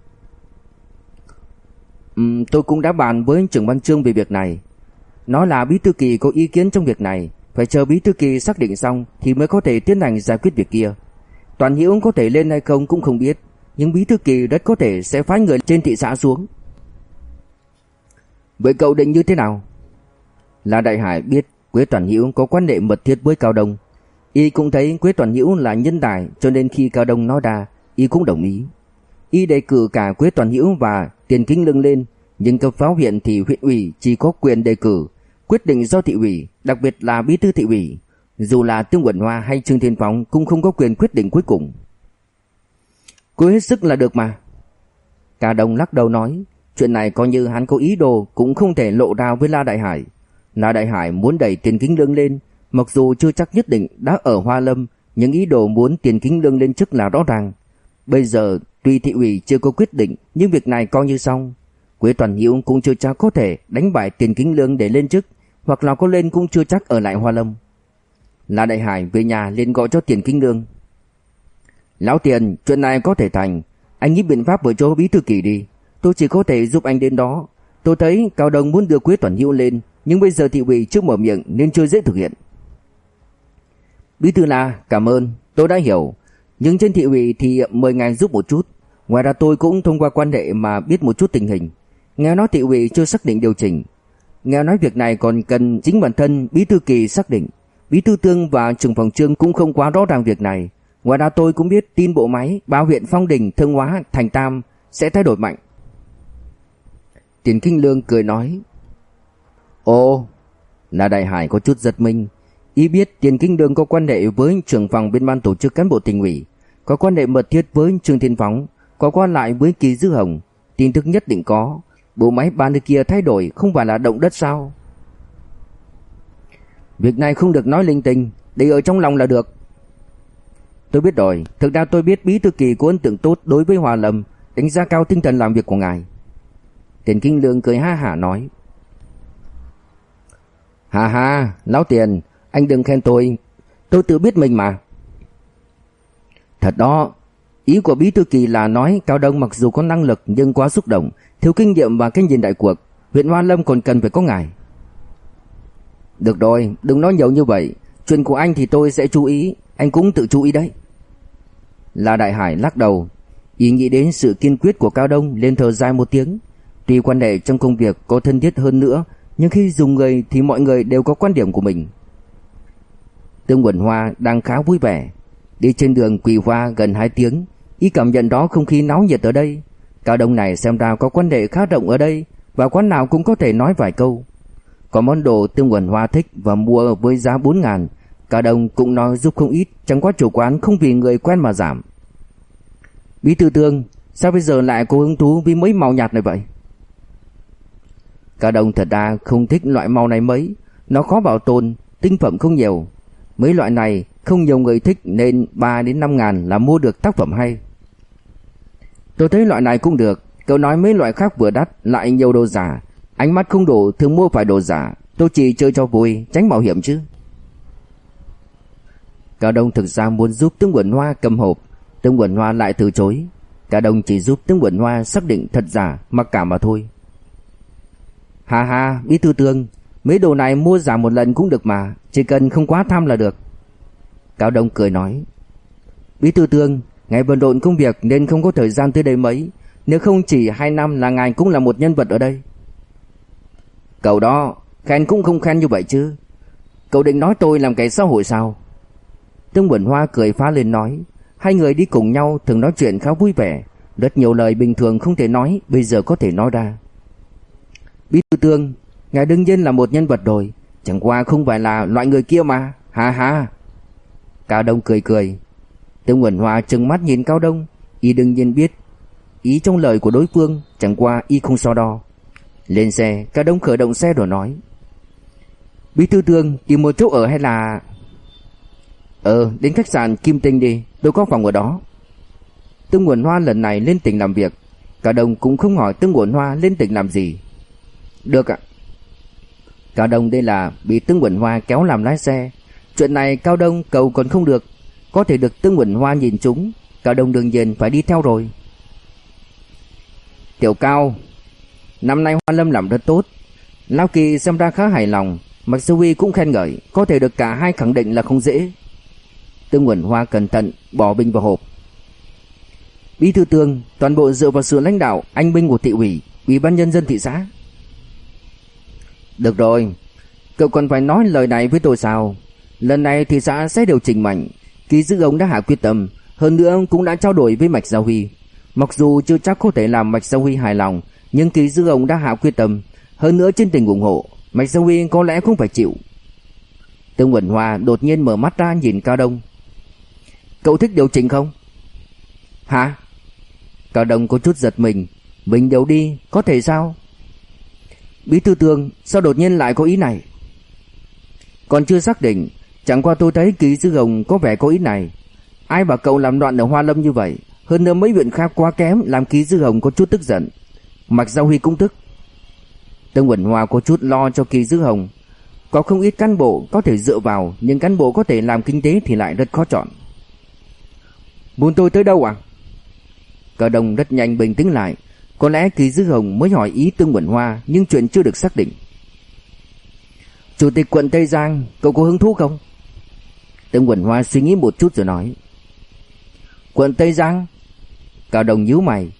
Uhm, Tôi cũng đã bàn với trưởng ban trương về việc này. Nó là Bí Thư Kỳ có ý kiến trong việc này Phải chờ Bí Thư Kỳ xác định xong Thì mới có thể tiến hành giải quyết việc kia. Toàn Hiễu có thể lên hay không cũng không biết Nhưng Bí Thư Kỳ rất có thể sẽ phái người trên thị xã xuống. Vậy cậu định như thế nào? Là Đại Hải biết Quế Toàn hữu có quan hệ mật thiết với Cao Đông. Y cũng thấy Quế Toàn hữu là nhân tài, Cho nên khi Cao Đông nói ra, Y cũng đồng ý. Y đề cử cả Quế Toàn hữu và Tiền Kinh Lương lên, Nhưng cấp pháo huyện thì huyện ủy chỉ có quyền đề cử, Quyết định do thị ủy, Đặc biệt là bí thư thị ủy. Dù là Tương Quẩn Hoa hay Trương Thiên Phóng Cũng không có quyền quyết định cuối cùng. Cố hết sức là được mà. Cao Đông lắc đầu nói, Chuyện này coi như hắn có ý đồ Cũng không thể lộ ra với La Đại Hải. Na Đại Hải muốn đẩy tiền kính lương lên, Mặc dù chưa chắc nhất định đã ở Hoa Lâm, Nhưng ý đồ muốn tiền kính lương lên chức là rõ ràng. Bây giờ, tuy thị ủy chưa có quyết định, Nhưng việc này coi như xong. Quế Toàn Hiễu cũng chưa chắc có thể đánh bại tiền kính lương để lên chức, Hoặc là có lên cũng chưa chắc ở lại Hoa Lâm. La Đại Hải về nhà liền gọi cho tiền kính lương. Lão tiền, chuyện này có thể thành. Anh nghĩ biện pháp với chỗ bí thư kỳ đi. Tôi chỉ có thể giúp anh đến đó. Tôi thấy Cao Đồng muốn đưa Quế Toàn Hiễu lên nhưng bây giờ thị ủy chưa mở miệng Nên chưa dễ thực hiện. Bí thư là cảm ơn Tôi đã hiểu. Nhưng trên thị ủy thì mời ngài giúp một chút. Ngoài ra tôi cũng thông qua quan hệ mà biết một chút tình hình. Nghe nói thị ủy chưa xác định điều chỉnh. Nghe nói việc này còn cần chính bản thân Bí thư kỳ xác định. Bí thư tương và trưởng phòng trương cũng không quá rõ ràng việc này. Ngoài ra tôi cũng biết tin bộ máy Báo huyện Phong Đình, Thương Hóa, Thành Tam Sẽ thay đổi mạnh. Tiền Kinh Lương cười nói Ồ Là Đại Hải có chút giật mình. Ý biết Tiền Kinh Lương có quan hệ với trưởng phòng bên ban tổ chức cán bộ tỉnh ủy, Có quan hệ mật thiết với Trương Thiên Phóng, Có quan lại với Kỳ Dư Hồng. Tin tức nhất định có. Bộ máy ban nơi kia thay đổi không phải là động đất sao? Việc này không được nói linh tinh, Để ở trong lòng là được. Tôi biết rồi. Thực ra tôi biết bí thư kỳ có ấn tượng tốt đối với Hòa Lâm, Đánh giá cao tinh thần làm việc của ngài. Tiền Kinh Lương cười ha hả nói Hà hà Lão Tiền. Anh đừng khen tôi. Tôi tự biết mình mà. Thật đó, Ý của Bí Thư Kỳ là nói Cao Đông mặc dù có năng lực nhưng quá xúc động, Thiếu kinh nghiệm và kinh nhìn đại cuộc. Huyện Hoa Lâm còn cần phải có ngài. Được rồi, Đừng nói nhiều như vậy. Chuyện của anh thì tôi sẽ chú ý. Anh cũng tự chú ý đấy. La Đại Hải lắc đầu. Ý nghĩ đến sự kiên quyết của Cao Đông lên thờ dài một tiếng. Tuy quan hệ trong công việc có thân thiết hơn nữa nhưng khi dùng người thì mọi người đều có quan điểm của mình. Tương Quẩn Hoa đang khá vui vẻ, Đi trên đường Quỳ Hoa gần 2 tiếng. Y cảm nhận đó không khí náo nhiệt ở đây. Cao Đông này xem ra có quan hệ khá rộng ở đây Và quán nào cũng có thể nói vài câu. Có món đồ Tương Quẩn Hoa thích và mua với giá 4 ngàn, Cao Đông cũng nói giúp không ít, Chẳng qua chủ quán không vì người quen mà giảm. Bí thư tương, Sao bây giờ lại có hứng thú với mấy màu nhạt này vậy? Cao Đông thật ra không thích loại màu này mấy. Nó khó bảo tồn, Tinh phẩm không nhiều. Mấy loại này không nhiều người thích Nên 3 đến 5 ngàn là mua được tác phẩm hay. Tôi thấy loại này cũng được. Cậu nói mấy loại khác vừa đắt, Lại nhiều đồ giả. Ánh mắt không đủ, thường mua phải đồ giả. Tôi chỉ chơi cho vui, Tránh mạo hiểm chứ. Cao Đông thực ra muốn giúp Tướng Quẩn Hoa cầm hộp. Tướng Quẩn Hoa lại từ chối. Cao Đông chỉ giúp Tướng Quẩn Hoa xác định thật giả, Mặc cả mà thôi. Hà hà Bí thư tương Mấy đồ này mua giảm một lần cũng được mà, Chỉ cần không quá tham là được. Cao Đông cười nói, Bí thư tương Ngài bận rộn công việc nên không có thời gian tới đây mấy, Nếu không chỉ 2 năm là ngài cũng là một nhân vật ở đây. Cậu đó Khen cũng không khen như vậy chứ. Cậu định nói tôi làm kẻ xã hội sao? Tương Bẩn Hoa cười phá lên nói, Hai người đi cùng nhau thường nói chuyện khá vui vẻ, Rất nhiều lời bình thường không thể nói, Bây giờ có thể nói ra. Bí thư tương, Ngài đương nhiên là một nhân vật rồi. Chẳng qua không phải là loại người kia mà. Ha ha. Cao Đông cười cười. Tiêu Nguyễn Hoa trừng mắt nhìn Cao Đông. Y đương nhiên biết Ý trong lời của đối phương, Chẳng qua y không so đo. Lên xe, Cao Đông khởi động xe rồi nói. Bí thư Tương, tìm một chỗ ở hay là? Ờ đến khách sạn Kim Tinh đi. Tôi có phòng ở đó. Tương Nguyễn Hoa lần này lên tỉnh làm việc. Cao đông cũng không hỏi Tương Nguyễn Hoa lên tỉnh làm gì. Được ạ Cao Đông đây là bị Tương Quỳnh Hoa kéo làm lái xe. Chuyện này Cao Đông cầu còn không được, có thể được Tương Quỳnh Hoa nhìn chúng, Cao Đông đương nhiên phải đi theo rồi. Tiểu Cao, năm nay Hoa Lâm làm rất tốt. Lao Kỳ xem ra khá hài lòng, Mạc dù Huy cũng khen ngợi, có thể được cả hai khẳng định là không dễ. Tương Quỳnh Hoa cẩn thận bỏ binh vào hộp. Bí thư tương, toàn bộ dựa vào sự lãnh đạo, anh binh của thị ủy, ủy ban nhân dân thị xã. Được rồi, cậu còn phải nói lời này với tôi sao? Lần này thì xã sẽ điều chỉnh mạnh, ký dư ông đã hạ quyết tâm, hơn nữa cũng đã trao đổi với Mạch Giao Huy. Mặc dù chưa chắc có thể làm Mạch Giao Huy hài lòng, nhưng ký dư ông đã hạ quyết tâm, hơn nữa trên tình ủng hộ, Mạch Giao Huy có lẽ cũng phải chịu. Tương Quẩn Hoa đột nhiên mở mắt ra nhìn Cao Đông. Cậu thích điều chỉnh không? Hả? Cao Đông có chút giật mình, mình đều đi, có thể sao? Bí thư tương sao đột nhiên lại có ý này? Còn chưa xác định, Chẳng qua tôi thấy ký sư hồng có vẻ có ý này. Ai bảo cậu làm đoạn ở Hoa Lâm như vậy? Hơn nữa mấy viện khác quá kém Làm ký sư hồng có chút tức giận. Mặc Giao Huy cũng tức. Tương Quẩn Hoa có chút lo cho kỳ dư hồng. Có không ít cán bộ có thể dựa vào, Nhưng cán bộ có thể làm kinh tế thì lại rất khó chọn. Muốn tôi tới đâu à? Cờ đồng rất nhanh bình tĩnh lại có lẽ Kỳ Dư Hồng mới hỏi ý Tương Quẩn Hoa nhưng chuyện chưa được xác định. Chủ tịch quận Tây Giang, cậu có hứng thú không? Tương Quẩn Hoa suy nghĩ một chút rồi nói. Quận Tây Giang? Cao Đồng nhíu mày.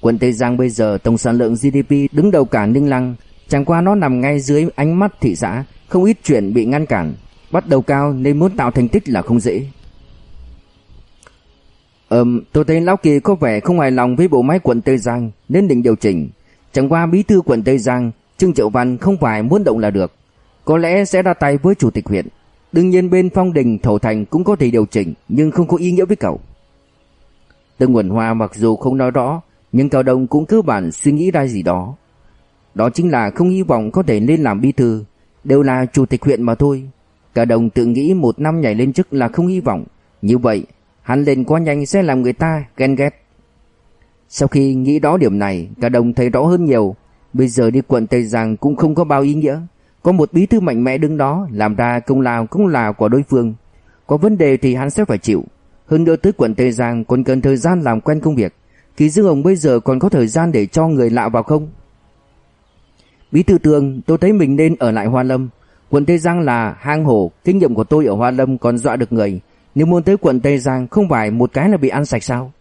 Quận Tây Giang bây giờ tổng sản lượng GDP đứng đầu cả Ninh Lăng, chẳng qua nó nằm ngay dưới ánh mắt thị xã, không ít chuyện bị ngăn cản. Bắt đầu cao nên muốn tạo thành tích là không dễ. Ừm, tôi thấy Lão Kỳ có vẻ không hài lòng với bộ máy quận Tây Giang nên định điều chỉnh. Chẳng qua bí thư quận Tây Giang, Trương Triệu Văn không phải muốn động là được. Có lẽ sẽ ra tay với chủ tịch huyện. Đương nhiên bên Phong Đình, Thổ Thành cũng có thể điều chỉnh nhưng không có ý nghĩa với cậu. Tương Nguồn Hoa mặc dù không nói rõ nhưng Cao Đông cũng cơ bản suy nghĩ ra gì đó. Đó chính là không hy vọng có thể lên làm bí thư, đều là chủ tịch huyện mà thôi. Cao đồng tự nghĩ một năm nhảy lên chức là không hy vọng. Như vậy Hắn lên quá nhanh sẽ làm người ta ghen ghét. Sau khi nghĩ đó điểm này, Cả đồng thấy rõ hơn nhiều. Bây giờ đi quận Tây Giang cũng không có bao ý nghĩa. Có một bí thư mạnh mẽ đứng đó, Làm ra công lao cũng là của đối phương. Có vấn đề thì hắn sẽ phải chịu. Hơn nữa tới quận Tây Giang còn cần thời gian làm quen công việc. Kỳ Dương Hồng bây giờ còn có thời gian để cho người lạ vào không? Bí thư tường, tôi thấy mình nên ở lại Hoa Lâm. Quận Tây Giang là hang hổ, Kinh nghiệm của tôi ở Hoa Lâm còn dọa được người nếu muốn tới quận Tây Giang không phải một cái là bị ăn sạch sao?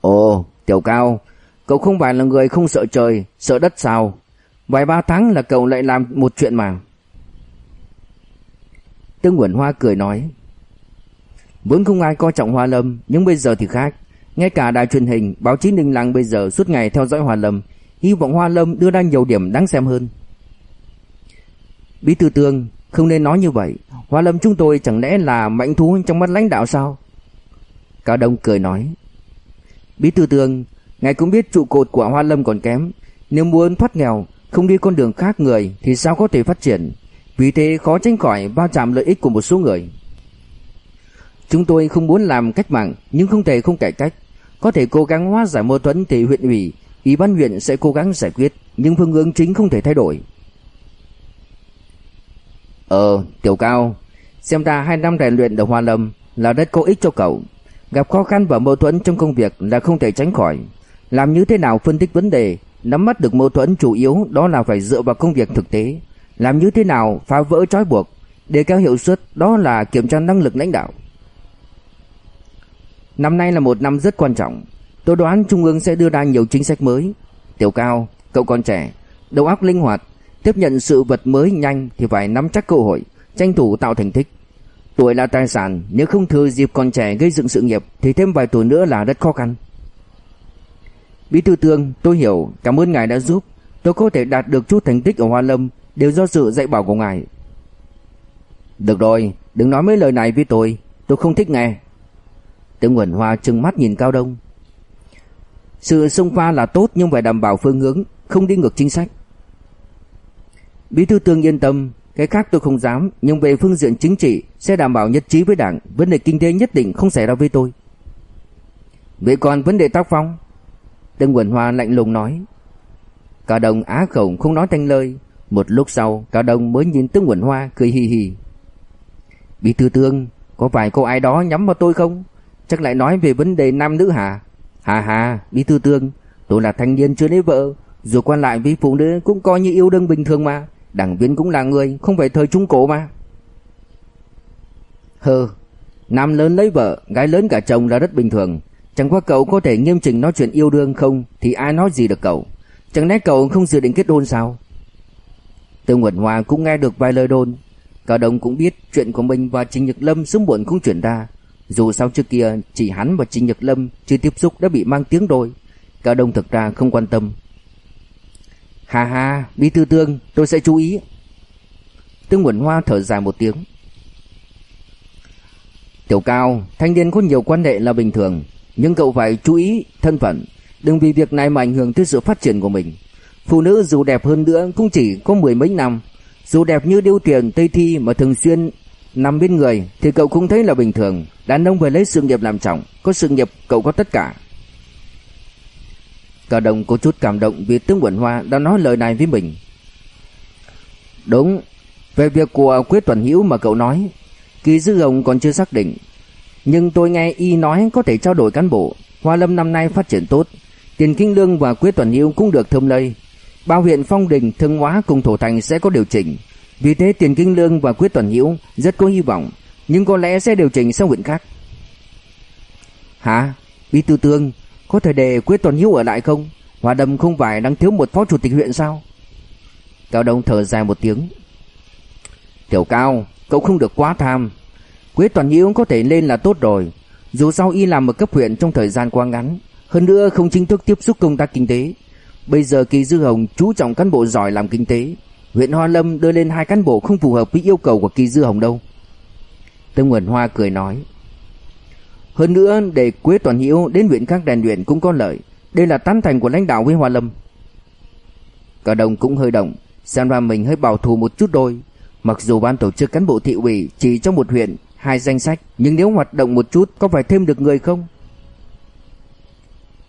Ồ, Tiểu Cao, cậu không phải là người không sợ trời, sợ đất sao? Vài ba tháng là cậu lại làm một chuyện mà. Tương Nguyễn Hoa cười nói. Vốn không ai coi trọng Hoa Lâm, nhưng bây giờ thì khác. Ngay cả đài truyền hình, báo chí Ninh Lăng bây giờ suốt ngày theo dõi Hoa Lâm, hy vọng Hoa Lâm đưa ra nhiều điểm đáng xem hơn. Bí thư Tương, không nên nói như vậy. Hoa Lâm chúng tôi chẳng lẽ là mạnh thú trong mắt lãnh đạo sao? Cao Đông cười nói. Bí thư tường, Ngài cũng biết trụ cột của Hoa Lâm còn kém. Nếu muốn thoát nghèo, Không đi con đường khác người Thì sao có thể phát triển? Vì thế khó tránh khỏi va chạm lợi ích của một số người. Chúng tôi không muốn làm cách mạng, Nhưng không thể không cải cách. Có thể cố gắng hóa giải mâu thuẫn thì huyện ủy Ủy ban huyện sẽ cố gắng giải quyết, Nhưng phương hướng chính không thể thay đổi. Ờ, Tiểu Cao, xem ra hai năm rèn luyện ở Hoa Lâm là rất có ích cho cậu. Gặp khó khăn và mâu thuẫn trong công việc là không thể tránh khỏi. Làm như thế nào phân tích vấn đề, nắm bắt được mâu thuẫn chủ yếu đó là phải dựa vào công việc thực tế. Làm như thế nào phá vỡ trói buộc, để cao hiệu suất đó là kiểm tra năng lực lãnh đạo. Năm nay là một năm rất quan trọng. Tôi đoán Trung ương sẽ đưa ra nhiều chính sách mới. Tiểu Cao, cậu còn trẻ, đầu óc linh hoạt, Tiếp nhận sự vật mới nhanh thì phải nắm chắc cơ hội, tranh thủ tạo thành tích. Tuổi là tài sản, nếu không thừa dịp còn trẻ gây dựng sự nghiệp thì thêm vài tuổi nữa là rất khó khăn. Bí thư tương, tôi hiểu, cảm ơn ngài đã giúp. Tôi có thể đạt được chút thành tích ở Hoa Lâm đều do sự dạy bảo của ngài. Được rồi, đừng nói mấy lời này với tôi, tôi không thích nghe. tiểu nguyễn Hoa trừng mắt nhìn Cao Đông. Sự xông pha là tốt nhưng phải đảm bảo phương hướng, không đi ngược chính sách. Bí thư Tương yên tâm, cái khác tôi không dám, nhưng về phương diện chính trị sẽ đảm bảo nhất trí với đảng, vấn đề kinh tế nhất định không xảy ra với tôi. Vậy còn vấn đề tác phong? Tương Quẩn Hoa lạnh lùng nói. Cả đồng á khẩu không nói thanh lời, một lúc sau cả đồng mới nhìn Tương Quẩn Hoa cười hì hì. Bí thư Tương, có phải cô ai đó nhắm vào tôi không? Chắc lại nói về vấn đề nam nữ hả? Hà hà, Bí thư Tương, tôi là thanh niên chưa lấy vợ, dù quan lại với phụ nữ cũng coi như yêu đương bình thường mà. Đảng viên cũng là người, không phải thời trung cổ mà. Hừ, nam lớn lấy vợ, gái lớn cả chồng là rất bình thường. Chẳng qua cậu có thể nghiêm chỉnh nói chuyện yêu đương không thì ai nói gì được cậu. Chẳng lẽ cậu không dự định kết hôn sao? Tương Nguyễn Hoa cũng nghe được vài lời đồn. Cả đồng cũng biết chuyện của mình và Trình Nhật Lâm sớm muộn cũng chuyển ra. Dù sao trước kia chỉ hắn và Trình Nhật Lâm chưa tiếp xúc đã bị mang tiếng rồi. Cả đồng thực ra không quan tâm. Hà hà, Bí thư Tương, tôi sẽ chú ý. Tương Quẩn Hoa thở dài một tiếng. Tiểu Cao, thanh niên có nhiều quan hệ là bình thường, nhưng cậu phải chú ý thân phận, đừng vì việc này mà ảnh hưởng tới sự phát triển của mình. Phụ nữ dù đẹp hơn nữa cũng chỉ có mười mấy năm, dù đẹp như điêu tiền Tây Thi mà thường xuyên nằm bên người thì cậu cũng thấy là bình thường. Đàn ông phải lấy sự nghiệp làm trọng, có sự nghiệp cậu có tất cả. Cao Đông có chút cảm động vì tướng Quận Hoa đã nói lời này với mình. Đúng, về việc của Quyết Tuần Hữu mà cậu nói, Kỳ Dư Hồng còn chưa xác định. Nhưng tôi nghe y nói có thể trao đổi cán bộ, Hoa Lâm năm nay phát triển tốt, Tiền Kinh Lương và Quyết Tuần Hữu cũng được thơm lây. Bao huyện Phong Đình, Thương Hóa cùng Thổ Thành sẽ có điều chỉnh. Vì thế Tiền Kinh Lương và Quyết Tuần Hữu rất có hy vọng, nhưng có lẽ sẽ điều chỉnh sang huyện khác. Hả? Bí tư Tương, có thể để Quế Tuần Hiếu ở lại không? Hòa Đầm không phải đang thiếu một phó chủ tịch huyện sao? Cao Đông thở dài một tiếng. Tiểu Cao, cậu không được quá tham. Quế Tuần Hiếu có thể lên là tốt rồi. Dù sao y làm ở cấp huyện trong thời gian quá ngắn, hơn nữa không chính thức tiếp xúc công tác kinh tế. Bây giờ Kỳ Dư Hồng chú trọng cán bộ giỏi làm kinh tế. Huyện Hoa Lâm đưa lên hai cán bộ không phù hợp với yêu cầu của Kỳ Dư Hồng đâu. Tương Nguồn Hoa cười nói. Hơn nữa để Quế Toàn Hiễu đến huyện khác rèn luyện cũng có lợi. Đây là tán thành của lãnh đạo với Hoa Lâm. Cả đồng cũng hơi động, xem ra mình hơi bảo thủ một chút đôi. Mặc dù ban tổ chức cán bộ thị ủy chỉ trong một huyện hai danh sách, nhưng nếu hoạt động một chút có phải thêm được người không?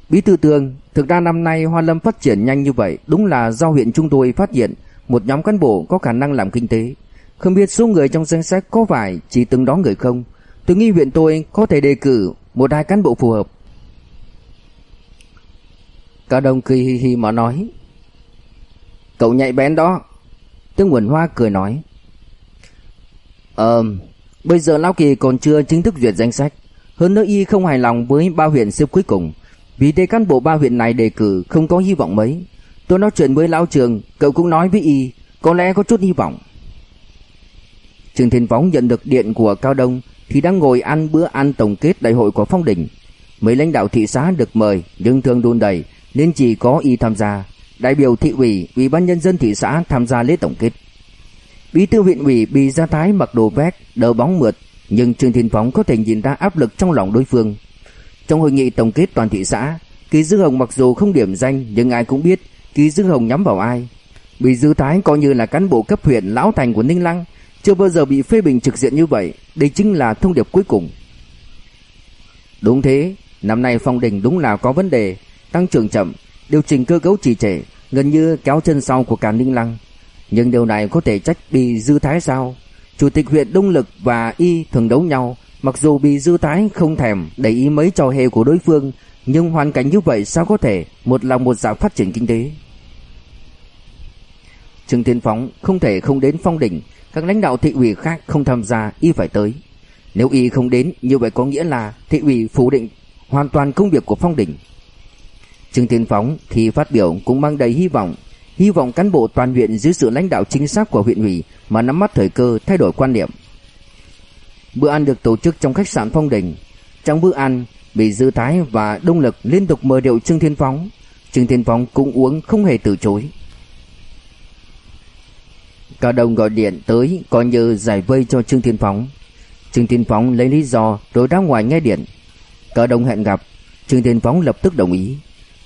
Bí thư tường, thực ra năm nay Hoa Lâm phát triển nhanh như vậy đúng là do huyện chúng tôi phát hiện một nhóm cán bộ có khả năng làm kinh tế. Không biết số người trong danh sách có phải chỉ từng đó người không? Tôi nghĩ huyện tôi có thể đề cử một hai cán bộ phù hợp. Cao Đông cười hi hi mà nói. Cậu nhạy bén đó. Tương nguyễn Hoa cười nói. Ờ, bây giờ Lão Kỳ còn chưa chính thức duyệt danh sách. Hơn nữa y không hài lòng với ba huyện xếp cuối cùng. Vì thế cán bộ ba huyện này đề cử không có hy vọng mấy. Tôi nói chuyện với Lão Trường, cậu cũng nói với y, có lẽ có chút hy vọng. Trường Thiên Phóng nhận được điện của Cao Đông thì đang ngồi ăn bữa ăn tổng kết đại hội của Phong Đình. Mấy lãnh đạo thị xã được mời nhưng thường đun đầy nên chỉ có y tham gia. Đại biểu thị ủy, ủy ban nhân dân thị xã tham gia lễ tổng kết. Bí thư huyện ủy bị Gia Thái mặc đồ vest đầu bóng mượt, nhưng Trương Thiên Phóng có thể nhìn ra áp lực trong lòng đối phương. Trong hội nghị tổng kết toàn thị xã, Kỳ Dư Hồng mặc dù không điểm danh nhưng ai cũng biết Kỳ Dư Hồng nhắm vào ai. Bị Dư Thái coi như là cán bộ cấp huyện lão thành của Ninh Lăng, chưa bao giờ bị phê bình trực diện như vậy, đây chính là thông điệp cuối cùng. Đúng thế, năm nay phong đình đúng là có vấn đề, tăng trưởng chậm, điều chỉnh cơ cấu trì trệ, gần như kéo chân sau của cả Ninh Lăng. Nhưng điều này có thể trách bị dư thái sao? Chủ tịch huyện Đông Lực và Y thường đấu nhau, mặc dù bị dư thái không thèm để ý mấy trò hề của đối phương, nhưng hoàn cảnh như vậy sao có thể một lòng một dạ phát triển kinh tế? Trương Thiên Phóng không thể không đến phong đỉnh, các lãnh đạo thị ủy khác không tham gia y phải tới. Nếu y không đến, như vậy có nghĩa là thị ủy phủ định hoàn toàn công việc của phong đình Trương Thiên Phóng khi phát biểu cũng mang đầy hy vọng, hy vọng cán bộ toàn huyện dưới sự lãnh đạo chính xác của huyện ủy mà nắm bắt thời cơ thay đổi quan điểm. Bữa ăn được tổ chức trong khách sạn Phong Đình. Trong bữa ăn, Bị Dư Thái và Đông Lực liên tục mời rượu Trương Thiên Phóng. Trương Thiên Phóng cũng uống không hề từ chối. Cao Đông gọi điện tới coi như giải vây cho Trương Thiên Phóng. Trương Thiên Phóng lấy lý do rồi ra ngoài nghe điện. Cao Đông hẹn gặp, Trương Thiên Phóng lập tức đồng ý.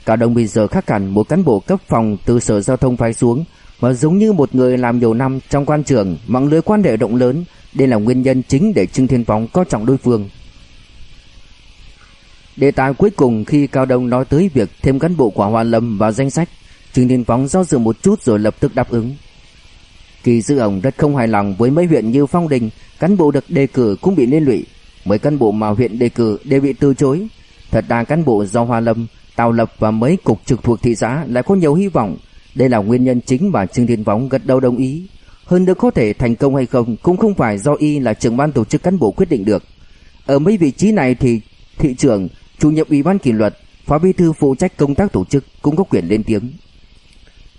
Cao Đông bây giờ khác hẳn một cán bộ cấp phòng từ sở giao thông phái xuống, mà giống như một người làm nhiều năm trong quan trường, mạng lưới quan hệ rộng lớn, đây là nguyên nhân chính để Trương Thiên Phóng coi trọng đối phương. Đề tài cuối cùng khi Cao Đông nói tới việc thêm cán bộ của Hoa Lâm vào danh sách, Trương Thiên Phóng do dự một chút rồi lập tức đáp ứng. Kỳ sư ông rất không hài lòng với mấy huyện như Phong Đình, cán bộ được đề cử cũng bị liên lụy, mấy cán bộ mà huyện đề cử đều bị từ chối. Thật ra cán bộ do Hoa Lâm, Tào Lập và mấy cục trực thuộc thị xã lại có nhiều hy vọng, đây là nguyên nhân chính mà Trương Thiên Phóng gật đầu đồng ý. Hơn nữa có thể thành công hay không cũng không phải do y là trưởng ban tổ chức cán bộ quyết định được. Ở mấy vị trí này thì thị trưởng, chủ nhiệm ủy ban kỷ luật, phó bí thư phụ trách công tác tổ chức cũng có quyền lên tiếng.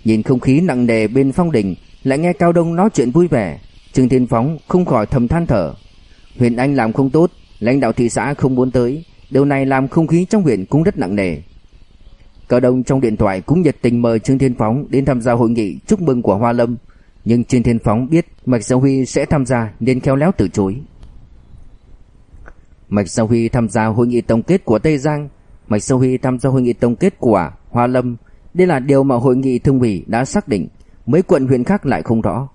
Nhìn không khí nặng nề bên phong đình, lại nghe Cao Đông nói chuyện vui vẻ, Trương Thiên Phóng không khỏi thầm than thở. Huyện Anh làm không tốt, lãnh đạo thị xã không muốn tới, điều này làm không khí trong huyện cũng rất nặng nề. Cao Đông trong điện thoại cũng nhiệt tình mời Trương Thiên Phóng đến tham gia hội nghị chúc mừng của Hoa Lâm, nhưng Trương Thiên Phóng biết Mạch Giao Huy sẽ tham gia nên khéo léo từ chối. Mạch Giao Huy tham gia hội nghị tổng kết của Tây Giang, Mạch Giao Huy tham gia hội nghị tổng kết của Hoa Lâm, đây là điều mà hội nghị thương ủy đã xác định, mấy quận huyện khác lại không rõ.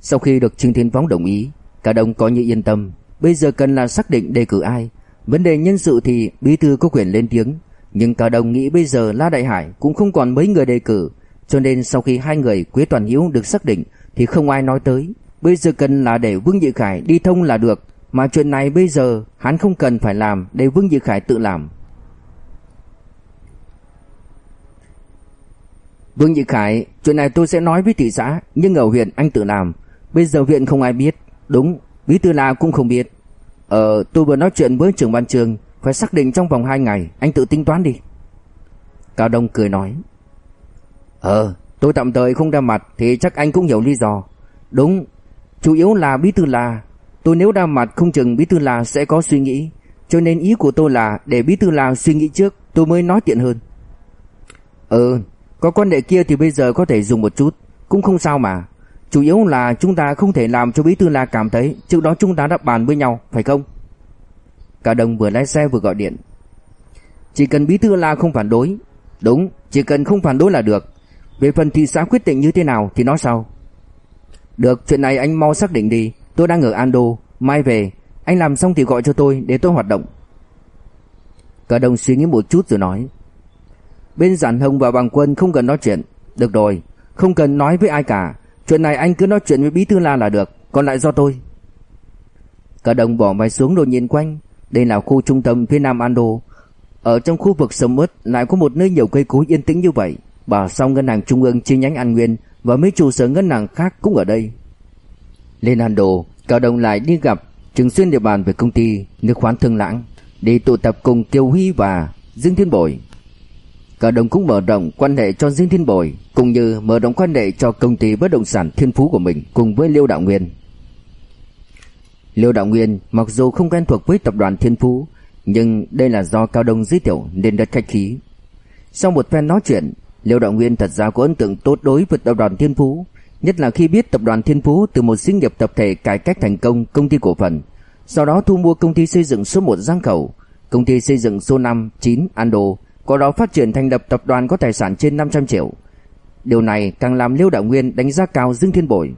Sau khi được Trương Thiên Phóng đồng ý, cả đồng có như yên tâm, bây giờ cần là xác định đề cử ai. Vấn đề nhân sự thì bí thư có quyền lên tiếng, nhưng cả đồng nghĩ bây giờ La Đại Hải cũng không còn mấy người đề cử, cho nên sau khi hai người Quế Toàn Hiếu được xác định thì không ai nói tới. Bây giờ cần là để Vương Nhị Khải đi thông là được, mà chuyện này bây giờ hắn không cần phải làm để Vương Nhị Khải tự làm. Vương Nhị Khải, chuyện này tôi sẽ nói với thị xã, nhưng ở huyện anh tự làm. Bây giờ huyện không ai biết. Đúng, bí thư là cũng không biết. Ờ, tôi vừa nói chuyện với trưởng ban trường, phải xác định trong vòng 2 ngày, anh tự tính toán đi. Cao Đông cười nói. Ờ, tôi tạm thời không ra mặt thì chắc anh cũng hiểu lý do. Đúng, chủ yếu là bí thư là, tôi nếu ra mặt không chừng bí thư là sẽ có suy nghĩ. Cho nên ý của tôi là để bí thư là suy nghĩ trước, tôi mới nói tiện hơn. Ừ, có quan hệ kia thì bây giờ có thể dùng một chút, cũng không sao mà. Chủ yếu là chúng ta không thể làm cho bí thư la cảm thấy trước đó chúng ta đã bàn với nhau, phải không? Cả đồng vừa lái xe vừa gọi điện. Chỉ cần bí thư la không phản đối. Đúng, chỉ cần không phản đối là được. Về phần thị xã quyết định như thế nào thì nói sau. Được, chuyện này anh mau xác định đi. Tôi đang ở Ando, mai về. Anh làm xong thì gọi cho tôi để tôi hoạt động. Cả đồng suy nghĩ một chút rồi nói. Bên giản hồng và bằng quân không cần nói chuyện. Được rồi, không cần nói với ai cả. Chuyện này anh cứ nói chuyện với bí thư la là được, còn lại do tôi. Cả đồng bỏ máy xuống rồi nhìn quanh. Đây là khu trung tâm phía nam Ando. Ở trong khu vực sầm uất lại có một nơi nhiều cây cối yên tĩnh như vậy. Bảo sau ngân hàng trung ương chi nhánh An Nguyên và mấy trụ sở ngân hàng khác cũng ở đây. Lên Ando, Cả Đồng lại đi gặp Trường xuyên địa bàn về công ty nước khoán Thương Lãng đi tụ tập cùng Kiều Huy và Dương Thiên Bội. Cao Đồng cũng mở rộng quan hệ cho Diên Thiên Bồi, cũng như mở rộng quan hệ cho công ty bất động sản Thiên Phú của mình cùng với Liêu Đạo Nguyên. Liêu Đạo Nguyên mặc dù không quen thuộc với tập đoàn Thiên Phú, nhưng đây là do Cao Đông giới thiệu nên rất khách khí. Sau một phen nói chuyện, Liêu Đạo Nguyên thật ra có ấn tượng tốt đối với tập đoàn Thiên Phú, nhất là khi biết tập đoàn Thiên Phú từ một sinh nghiệp tập thể cải cách thành công công ty cổ phần, sau đó thu mua công ty xây dựng số 1 Giang Khẩu, công ty xây dựng số 5, 9 Ando, có đó phát triển thành lập tập đoàn có tài sản trên 500 triệu. Điều này càng làm Liêu Đạo Nguyên đánh giá cao Dương Thiên Bội.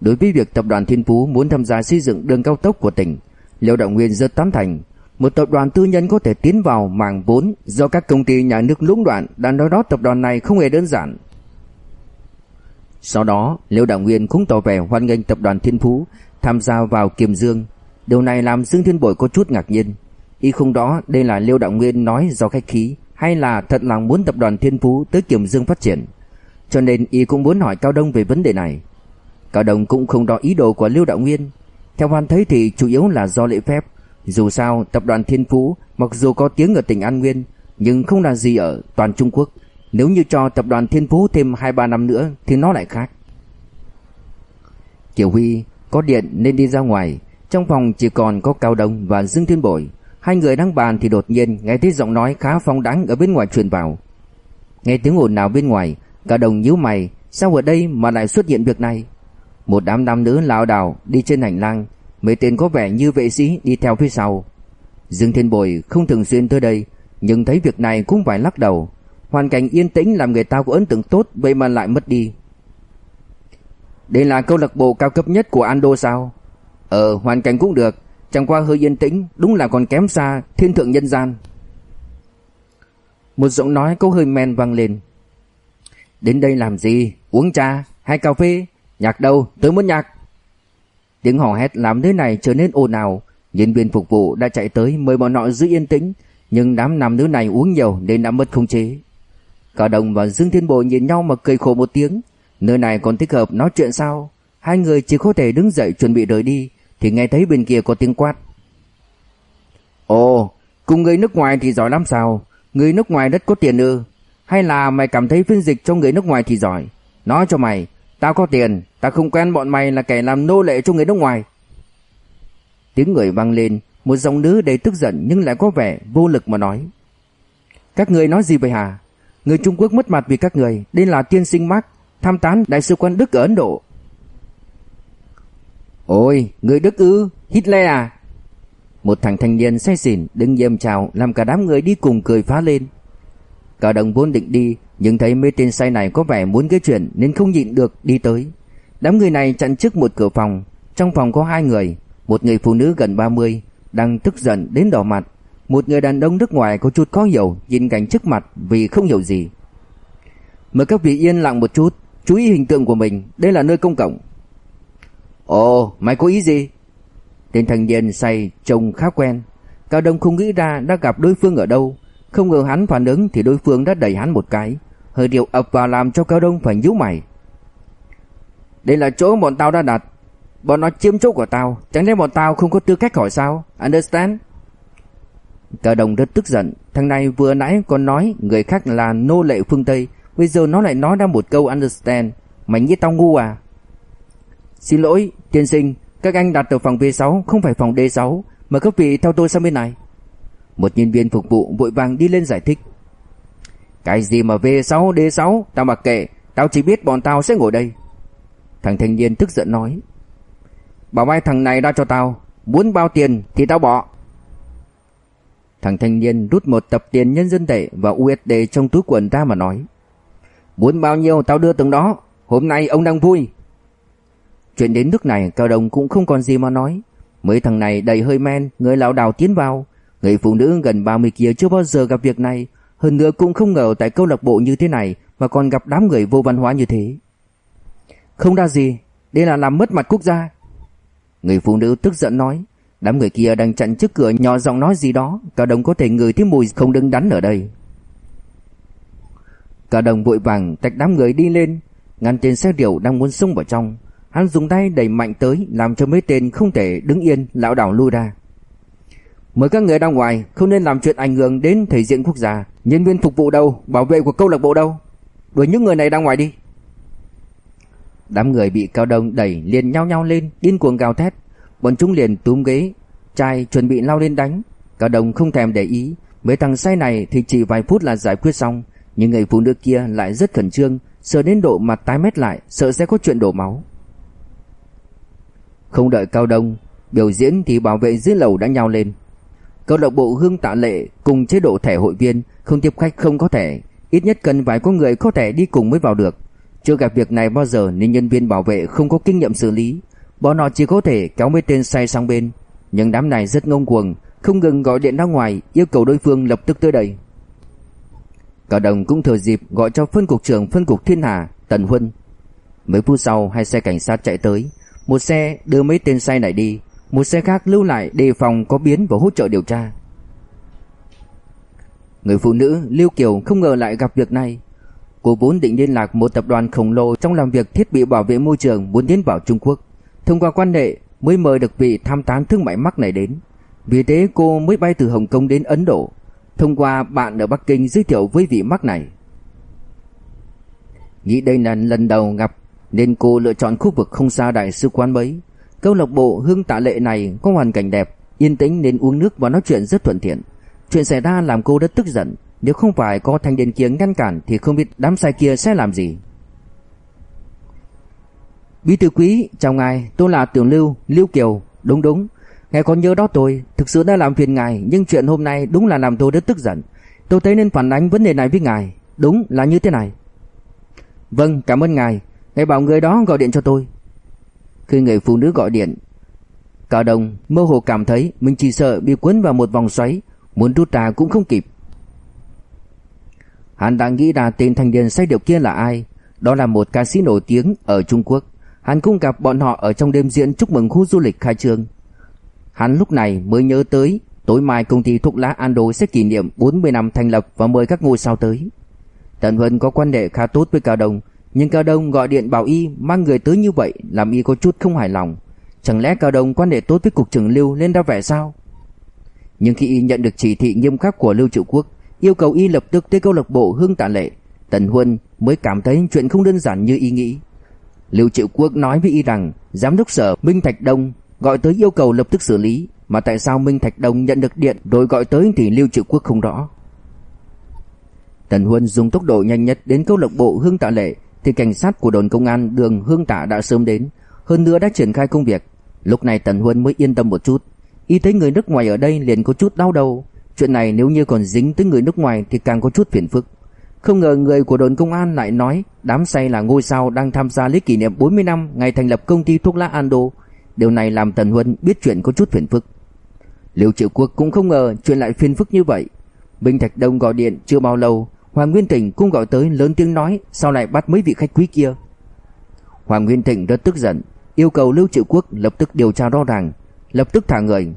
Đối với việc tập đoàn Thiên Phú muốn tham gia xây dựng đường cao tốc của tỉnh, Liêu Đạo Nguyên rất tán thành. Một tập đoàn tư nhân có thể tiến vào mảng vốn do các công ty nhà nước lũng đoạn, đã nói đó tập đoàn này không hề đơn giản. Sau đó, Liêu Đạo Nguyên cũng tỏ vẻ hoan nghênh tập đoàn Thiên Phú tham gia vào Kiềm Dương. Điều này làm Dương Thiên Bội có chút ngạc nhiên. Y không đó đây là Liêu Đạo Nguyên nói do khách khí hay là thật lòng muốn tập đoàn Thiên Phú tới kiểm Dương phát triển. Cho nên Y cũng muốn hỏi Cao Đông về vấn đề này. Cao Đông cũng không rõ ý đồ của Liêu Đạo Nguyên. Theo hắn thấy thì chủ yếu là do lễ phép. Dù sao, tập đoàn Thiên Phú mặc dù có tiếng ở tỉnh An Nguyên, nhưng không là gì ở toàn Trung Quốc. Nếu như cho tập đoàn Thiên Phú thêm 2-3 năm nữa thì nó lại khác. Kiều Huy có điện nên đi ra ngoài. Trong phòng chỉ còn có Cao Đông và Dương Thiên Bội. Hai người đang bàn thì đột nhiên nghe thấy giọng nói khá phong đãng ở bên ngoài truyền vào. Nghe tiếng ồn nào bên ngoài, cả đồng nhíu mày, sao ở đây mà lại xuất hiện việc này? Một đám nam nữ lão đảo đi trên hành lang, mấy tên có vẻ như vệ sĩ đi theo phía sau. Dương Thiên Bồi không thường xuyên tới đây, nhưng thấy việc này cũng phải lắc đầu. Hoàn cảnh yên tĩnh làm người ta có ấn tượng tốt vậy mà lại mất đi. Đây là câu lạc bộ cao cấp nhất của Ando sao? Ờ, hoàn cảnh cũng được, chẳng qua hơi yên tĩnh, đúng là còn kém xa thiên thượng nhân gian. Một giọng nói có hơi men vang lên. Đến đây làm gì? Uống trà hay cà phê? Nhạc đâu? Tôi muốn nhạc. Tiếng hò hét làm nơi này trở nên ồn ào, nhân viên phục vụ đã chạy tới mời bọn nọ giữ yên tĩnh, nhưng đám nam nữ này uống nhiều nên đã mất khống chế. Cả đồng và Dương Thiên Bộ nhìn nhau mà cười khổ một tiếng, nơi này còn thích hợp nói chuyện sao? Hai người chỉ có thể đứng dậy chuẩn bị rời đi thì nghe thấy bên kia có tiếng quát. Ồ, cùng người nước ngoài thì giỏi lắm sao? Người nước ngoài rất có tiền ư? Hay là mày cảm thấy phiên dịch cho người nước ngoài thì giỏi? Nói cho mày, tao có tiền, tao không quen bọn mày là kẻ làm nô lệ cho người nước ngoài. Tiếng người vang lên, một giọng nữ đầy tức giận nhưng lại có vẻ vô lực mà nói. Các người nói gì vậy hả? Người Trung Quốc mất mặt vì các người, đây là tiên sinh Mark, tham tán đại sứ quan Đức ở Ấn Độ. Ôi, người Đức ư, Hitler à? Một thằng thanh niên say xỉn đứng dâm chào làm cả đám người đi cùng cười phá lên. Cả đồng vốn định đi nhưng thấy mấy tên say này có vẻ muốn gây chuyện nên không nhịn được đi tới. Đám người này chặn trước một cửa phòng, trong phòng có hai người, một người phụ nữ gần 30 đang tức giận đến đỏ mặt, một người đàn ông nước ngoài có chút khó hiểu nhìn cảnh trước mặt vì không hiểu gì. Mời các vị yên lặng một chút, chú ý hình tượng của mình, đây là nơi công cộng. Ồ, mày có ý gì? Tên thanh niên say trông khá quen. Cao Đông không nghĩ ra đã gặp đối phương ở đâu. Không ngờ hắn phản ứng thì đối phương đã đẩy hắn một cái. Hơi điều ập vào làm cho Cao Đông phải nhíu mày. Đây là chỗ bọn tao đã đặt. Bọn nó chiếm chỗ của tao. Chẳng lẽ bọn tao không có tư cách hỏi sao? Understand? Cao Đông rất tức giận. Thằng này vừa nãy còn nói người khác là nô lệ phương Tây. Bây giờ nó lại nói ra một câu understand. Mày nghĩ tao ngu à? Xin lỗi, tiên sinh, các anh đặt ở phòng V6 không phải phòng D6, mà các vị theo tôi sang bên này. Một nhân viên phục vụ vội vàng đi lên giải thích. Cái gì mà V6, D6, tao mặc kệ, tao chỉ biết bọn tao sẽ ngồi đây. Thằng thanh niên tức giận nói. Bảo mai thằng này ra cho tao, muốn bao tiền thì tao bỏ. Thằng thanh niên rút một tập tiền nhân dân tệ và USD trong túi quần ra mà nói. Muốn bao nhiêu tao đưa từng đó, hôm nay ông đang vui, Chuyện đến nước này, Cao Đông cũng không còn gì mà nói. Mấy thằng này đầy hơi men, Người lão đảo tiến vào. Người phụ nữ gần 30 kia chưa bao giờ gặp việc này. Hơn nữa cũng không ngờ tại câu lạc bộ như thế này Mà còn gặp đám người vô văn hóa như thế. Không ra gì, Đây là làm mất mặt quốc gia. Người phụ nữ tức giận nói, Đám người kia đang chặn trước cửa nhỏ giọng nói gì đó. Cao Đông có thể ngửi thấy mùi không đứng đắn ở đây. Cao Đông vội vàng tách đám người đi lên, Ngăn tên xe điệu đang muốn xông vào trong. Hắn dùng tay đẩy mạnh tới, Làm cho mấy tên không thể đứng yên, lão đảo lui ra. Mời các người ra ngoài, Không nên làm chuyện ảnh hưởng đến thể diện quốc gia. Nhân viên phục vụ đâu, Bảo vệ của câu lạc bộ đâu? Đuổi những người này ra ngoài đi. Đám người bị cao đông đẩy liền nhau nhau lên, Điên cuồng gào thét. Bọn chúng liền túm ghế Trai chuẩn bị lao lên đánh. Cao đông không thèm để ý, Mấy thằng say này thì chỉ vài phút là giải quyết xong. Nhưng người phụ nữ kia lại rất khẩn trương Sợ đến độ mặt tái mét lại, Sợ sẽ có chuyện đổ máu không đợi Cao Đông biểu diễn thì bảo vệ dưới lầu đã nhào lên. Câu lạc bộ Hương Tạ Lệ cùng chế độ thẻ hội viên không tiếp khách không có thẻ, ít nhất cần vài có người có thẻ đi cùng mới vào được. Chưa gặp việc này bao giờ nên nhân viên bảo vệ không có kinh nghiệm xử lý, bọn họ chỉ có thể kéo mấy tên say sang bên. Nhưng đám này rất ngông cuồng, không ngừng gọi điện ra ngoài yêu cầu đối phương lập tức tới đây. Cả Đồng cũng thừa dịp gọi cho phân cục trưởng phân cục Thiên Hà, Tần Huân. Mấy phút sau hai xe cảnh sát chạy tới, một xe đưa mấy tên say này đi. Một xe khác lưu lại đề phòng có biến và hỗ trợ điều tra. Người phụ nữ, Lưu Kiều, không ngờ lại gặp việc này. Cô vốn định liên lạc một tập đoàn khổng lồ Trong làm việc thiết bị bảo vệ môi trường Muốn tiến vào Trung Quốc. Thông qua quan hệ, mới mời được vị tham tán thương mại mắc này đến. Vì thế, cô mới bay từ Hồng Kông đến Ấn Độ. Thông qua bạn ở Bắc Kinh giới thiệu với vị mắc này. Nghĩ đây là lần đầu gặp nên cô lựa chọn khu vực không xa đại sứ quán mấy. Câu lạc bộ Hương Tạ Lệ này có hoàn cảnh đẹp, yên tĩnh nên uống nước và nói chuyện rất thuận tiện. Chuyện xảy ra làm cô rất tức giận, nếu không phải có thanh niên kia ngăn cản thì không biết đám sai kia sẽ làm gì. Bí thư quý, chào ngài, tôi là Tiểu Lưu, Lưu Kiều, đúng đúng. Ngài còn nhớ đó tôi, thực sự đã làm phiền ngài, nhưng chuyện hôm nay đúng là làm tôi rất tức giận. Tôi thấy nên phản ánh vấn đề này với ngài, đúng là như thế này. Vâng, cảm ơn ngài, Hãy bảo người đó gọi điện cho tôi. Khi người phụ nữ gọi điện Cao Đông mơ hồ cảm thấy Mình chỉ sợ bị cuốn vào một vòng xoáy, Muốn rút ra cũng không kịp. Hắn đang nghĩ ra tên thanh niên say điệu kia là ai. Đó là một ca sĩ nổi tiếng ở Trung Quốc. Hắn cũng gặp bọn họ ở trong đêm diễn chúc mừng khu du lịch khai trương. Hắn lúc này mới nhớ tới, Tối mai công ty thuốc lá Ando sẽ kỷ niệm 40 năm thành lập và mời các ngôi sao tới. Tần Huân có quan hệ khá tốt với Cao Đông nhưng Cao Đông gọi điện bảo y mang người tới như vậy Làm y có chút không hài lòng. Chẳng lẽ Cao Đông quan hệ tốt với cục trưởng Lưu lên ra vẻ sao? Nhưng khi y nhận được chỉ thị nghiêm khắc của Lưu Triệu Quốc, Yêu cầu y lập tức tới câu lạc bộ Hương Tạ Lệ. Tần Huân mới cảm thấy chuyện không đơn giản như y nghĩ. Lưu Triệu Quốc nói với y rằng, Giám đốc sở Minh Thạch Đông gọi tới yêu cầu lập tức xử lý, Mà tại sao Minh Thạch Đông nhận được điện rồi gọi tới thì Lưu Triệu Quốc không rõ. Tần Huân dùng tốc độ nhanh nhất đến câu lạc bộ Hương Tạ Lệ thì cảnh sát của đồn công an đường Hương Tạ đã sớm đến, hơn nữa đã triển khai công việc. Lúc này Tần Huân mới yên tâm một chút. Y thấy người nước ngoài ở đây liền có chút đau đầu. Chuyện này nếu như còn dính tới người nước ngoài thì càng có chút phiền phức. Không ngờ người của đồn công an lại nói đám say là ngôi sao đang tham gia lễ kỷ niệm 40 năm ngày thành lập công ty thuốc lá Ando. Điều này làm Tần Huân biết chuyện có chút phiền phức. Liêu Triệu Quốc cũng không ngờ chuyện lại phiền phức như vậy. Bình Thạch Đông gọi điện chưa bao lâu Hoàng Nguyên Thịnh cũng gọi tới lớn tiếng nói, Sao lại bắt mấy vị khách quý kia? Hoàng Nguyên Thịnh rất tức giận, Yêu cầu Lưu Triệu Quốc lập tức điều tra rõ ràng, Lập tức thả người.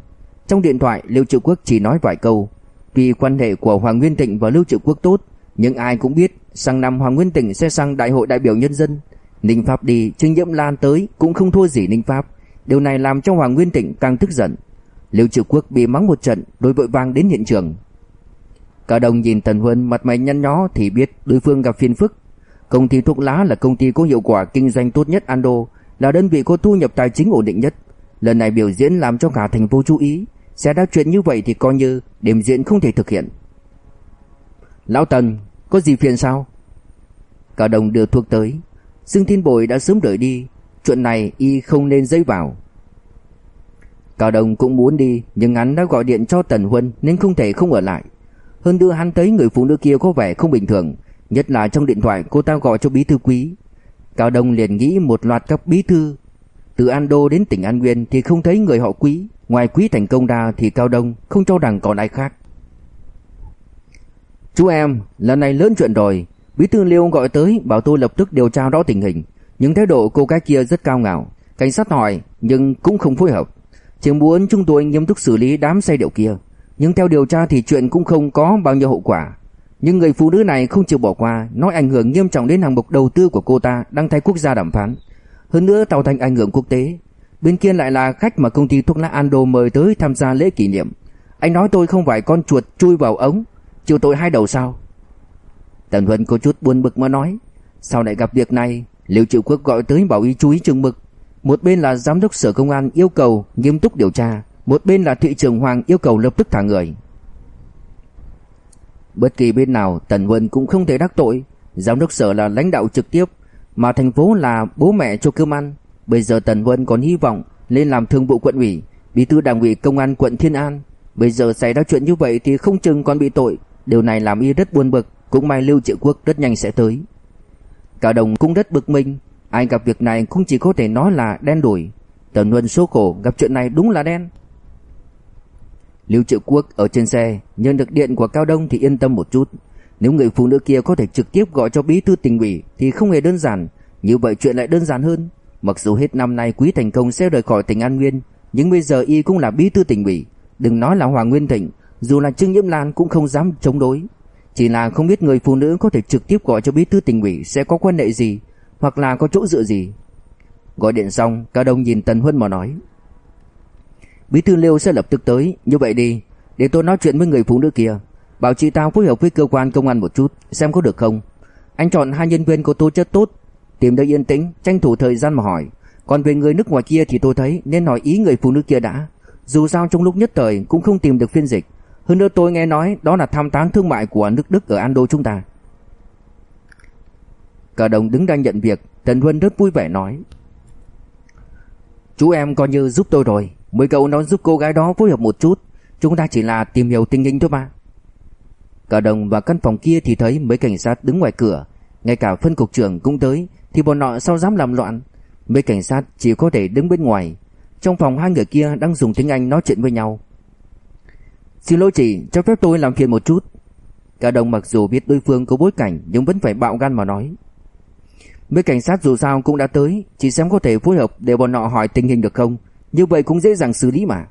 Trong điện thoại, Lưu Triệu Quốc chỉ nói vài câu. Vì quan hệ của Hoàng Nguyên Thịnh và Lưu Triệu Quốc tốt, Nhưng ai cũng biết Sang năm Hoàng Nguyên Thịnh sẽ sang Đại hội đại biểu nhân dân. Ninh Pháp đi, Trương Nhiễm Lan tới Cũng không thua gì Ninh Pháp. Điều này làm cho Hoàng Nguyên Thịnh càng tức giận. Lưu Triệu Quốc bị mắng một trận Đối vội vàng đến hiện trường. Cả đồng nhìn Tần Huân mặt mày nhăn nhó thì biết đối phương gặp phiền phức. Công ty thuốc lá là công ty có hiệu quả kinh doanh tốt nhất Ando, là đơn vị có thu nhập tài chính ổn định nhất. Lần này biểu diễn làm cho cả thành phố chú ý, sẽ đã chuyện như vậy thì coi như đêm diễn không thể thực hiện. Lão Tần, có gì phiền sao? Cả đồng đưa thuốc tới. Dương Thiên Bội đã sớm rời đi, chuyện này y không nên dây vào. Cao Đồng cũng muốn đi, nhưng hắn đã gọi điện cho Tần Huân nên không thể không ở lại. Hơn nữa hắn thấy người phụ nữ kia có vẻ không bình thường Nhất là trong điện thoại cô ta gọi cho bí thư quý. Cao Đông liền nghĩ một loạt các bí thư. Từ An Đô đến tỉnh An Nguyên thì không thấy người họ quý. Ngoài quý thành công ra thì Cao Đông không cho rằng còn ai khác. Chú em, lần này lớn chuyện rồi. Bí thư Liêu gọi tới bảo tôi lập tức điều tra rõ tình hình. Nhưng thái độ cô gái kia rất cao ngạo. Cảnh sát hỏi nhưng cũng không phối hợp. Chỉ muốn chúng tôi nghiêm túc xử lý đám say điệu kia nhưng theo điều tra thì chuyện cũng không có bao nhiêu hậu quả. Nhưng người phụ nữ này không chịu bỏ qua Nói ảnh hưởng nghiêm trọng đến hàng mục đầu tư của cô ta Đang thay quốc gia đàm phán. Hơn nữa tạo thành ảnh hưởng quốc tế. Bên kia lại là khách mà công ty thuốc lá Ando mời tới tham gia lễ kỷ niệm. Anh nói tôi không phải con chuột chui vào ống, Chịu tội hai đầu sao? Tần Huân có chút buồn bực mà nói, Sau lại gặp việc này Liệu Triệu Quốc gọi tới bảo ý chú ý chừng mực. Một bên là giám đốc sở công an yêu cầu nghiêm túc điều tra một bên là thị trưởng Hoàng yêu cầu lập tức thả người. Bất kỳ bên nào Tần Vân cũng không thể đắc tội. Giám đốc sở là lãnh đạo trực tiếp, mà thành phố là bố mẹ cho cơm ăn. Bây giờ Tần Vân còn hy vọng lên làm thường vụ quận ủy, bí thư đảng ủy công an quận Thiên An. Bây giờ xảy ra chuyện như vậy thì không chừng còn bị tội. Điều này làm y rất buồn bực, cũng may Lưu Triệu Quốc rất nhanh sẽ tới. Cả đồng cũng rất bực mình, ai gặp việc này cũng chỉ có thể nói là đen đủi. Tần Vân số khổ gặp chuyện này đúng là đen. Lưu Triệu Quốc ở trên xe nhận được điện của Cao Đông thì yên tâm một chút. Nếu người phụ nữ kia có thể trực tiếp gọi cho bí thư tỉnh ủy thì không hề đơn giản, như vậy chuyện lại đơn giản hơn. Mặc dù hết năm nay Quý Thành Công sẽ rời khỏi tỉnh An Nguyên, nhưng bây giờ y cũng là bí thư tỉnh ủy, đừng nói là Hoàng Nguyên Thịnh, dù là Trương Nhiễm Lan cũng không dám chống đối. Chỉ là không biết người phụ nữ có thể trực tiếp gọi cho bí thư tỉnh ủy sẽ có quan hệ gì, hoặc là có chỗ dựa gì. Gọi điện xong, Cao Đông nhìn Tần Huân mà nói: Bí thư Liêu sẽ lập tức tới, như vậy đi, để tôi nói chuyện với người phụ nữ kia, bảo chị tao phối hợp với cơ quan công an một chút, xem có được không. Anh chọn hai nhân viên có tố chất tốt, tìm nơi yên tĩnh, tranh thủ thời gian mà hỏi. Còn về người nước ngoài kia thì tôi thấy nên hỏi ý người phụ nữ kia đã. Dù sao trong lúc nhất thời cũng không tìm được phiên dịch. Hơn nữa tôi nghe nói đó là tham tán thương mại của nước Đức ở Ando chúng ta. Cả đồng đứng đang nhận việc, Tần Huân rất vui vẻ nói. Chú em coi như giúp tôi rồi, Mấy cậu nói giúp cô gái đó phối hợp một chút. Chúng ta chỉ là tìm hiểu tình hình thôi mà. Cả đồng và căn phòng kia thì thấy mấy cảnh sát đứng ngoài cửa. Ngay cả phân cục trưởng cũng tới Thì bọn nọ sao dám làm loạn? Mấy cảnh sát chỉ có thể đứng bên ngoài. Trong phòng hai người kia đang dùng tiếng Anh nói chuyện với nhau. Xin lỗi chị, cho phép tôi làm phiền một chút. Cả đồng mặc dù biết đối phương có bối cảnh Nhưng vẫn phải bạo gan mà nói. Mấy cảnh sát dù sao cũng đã tới Chỉ xem có thể phối hợp để bọn nọ hỏi tình hình được không. Như vậy cũng dễ dàng xử lý mà.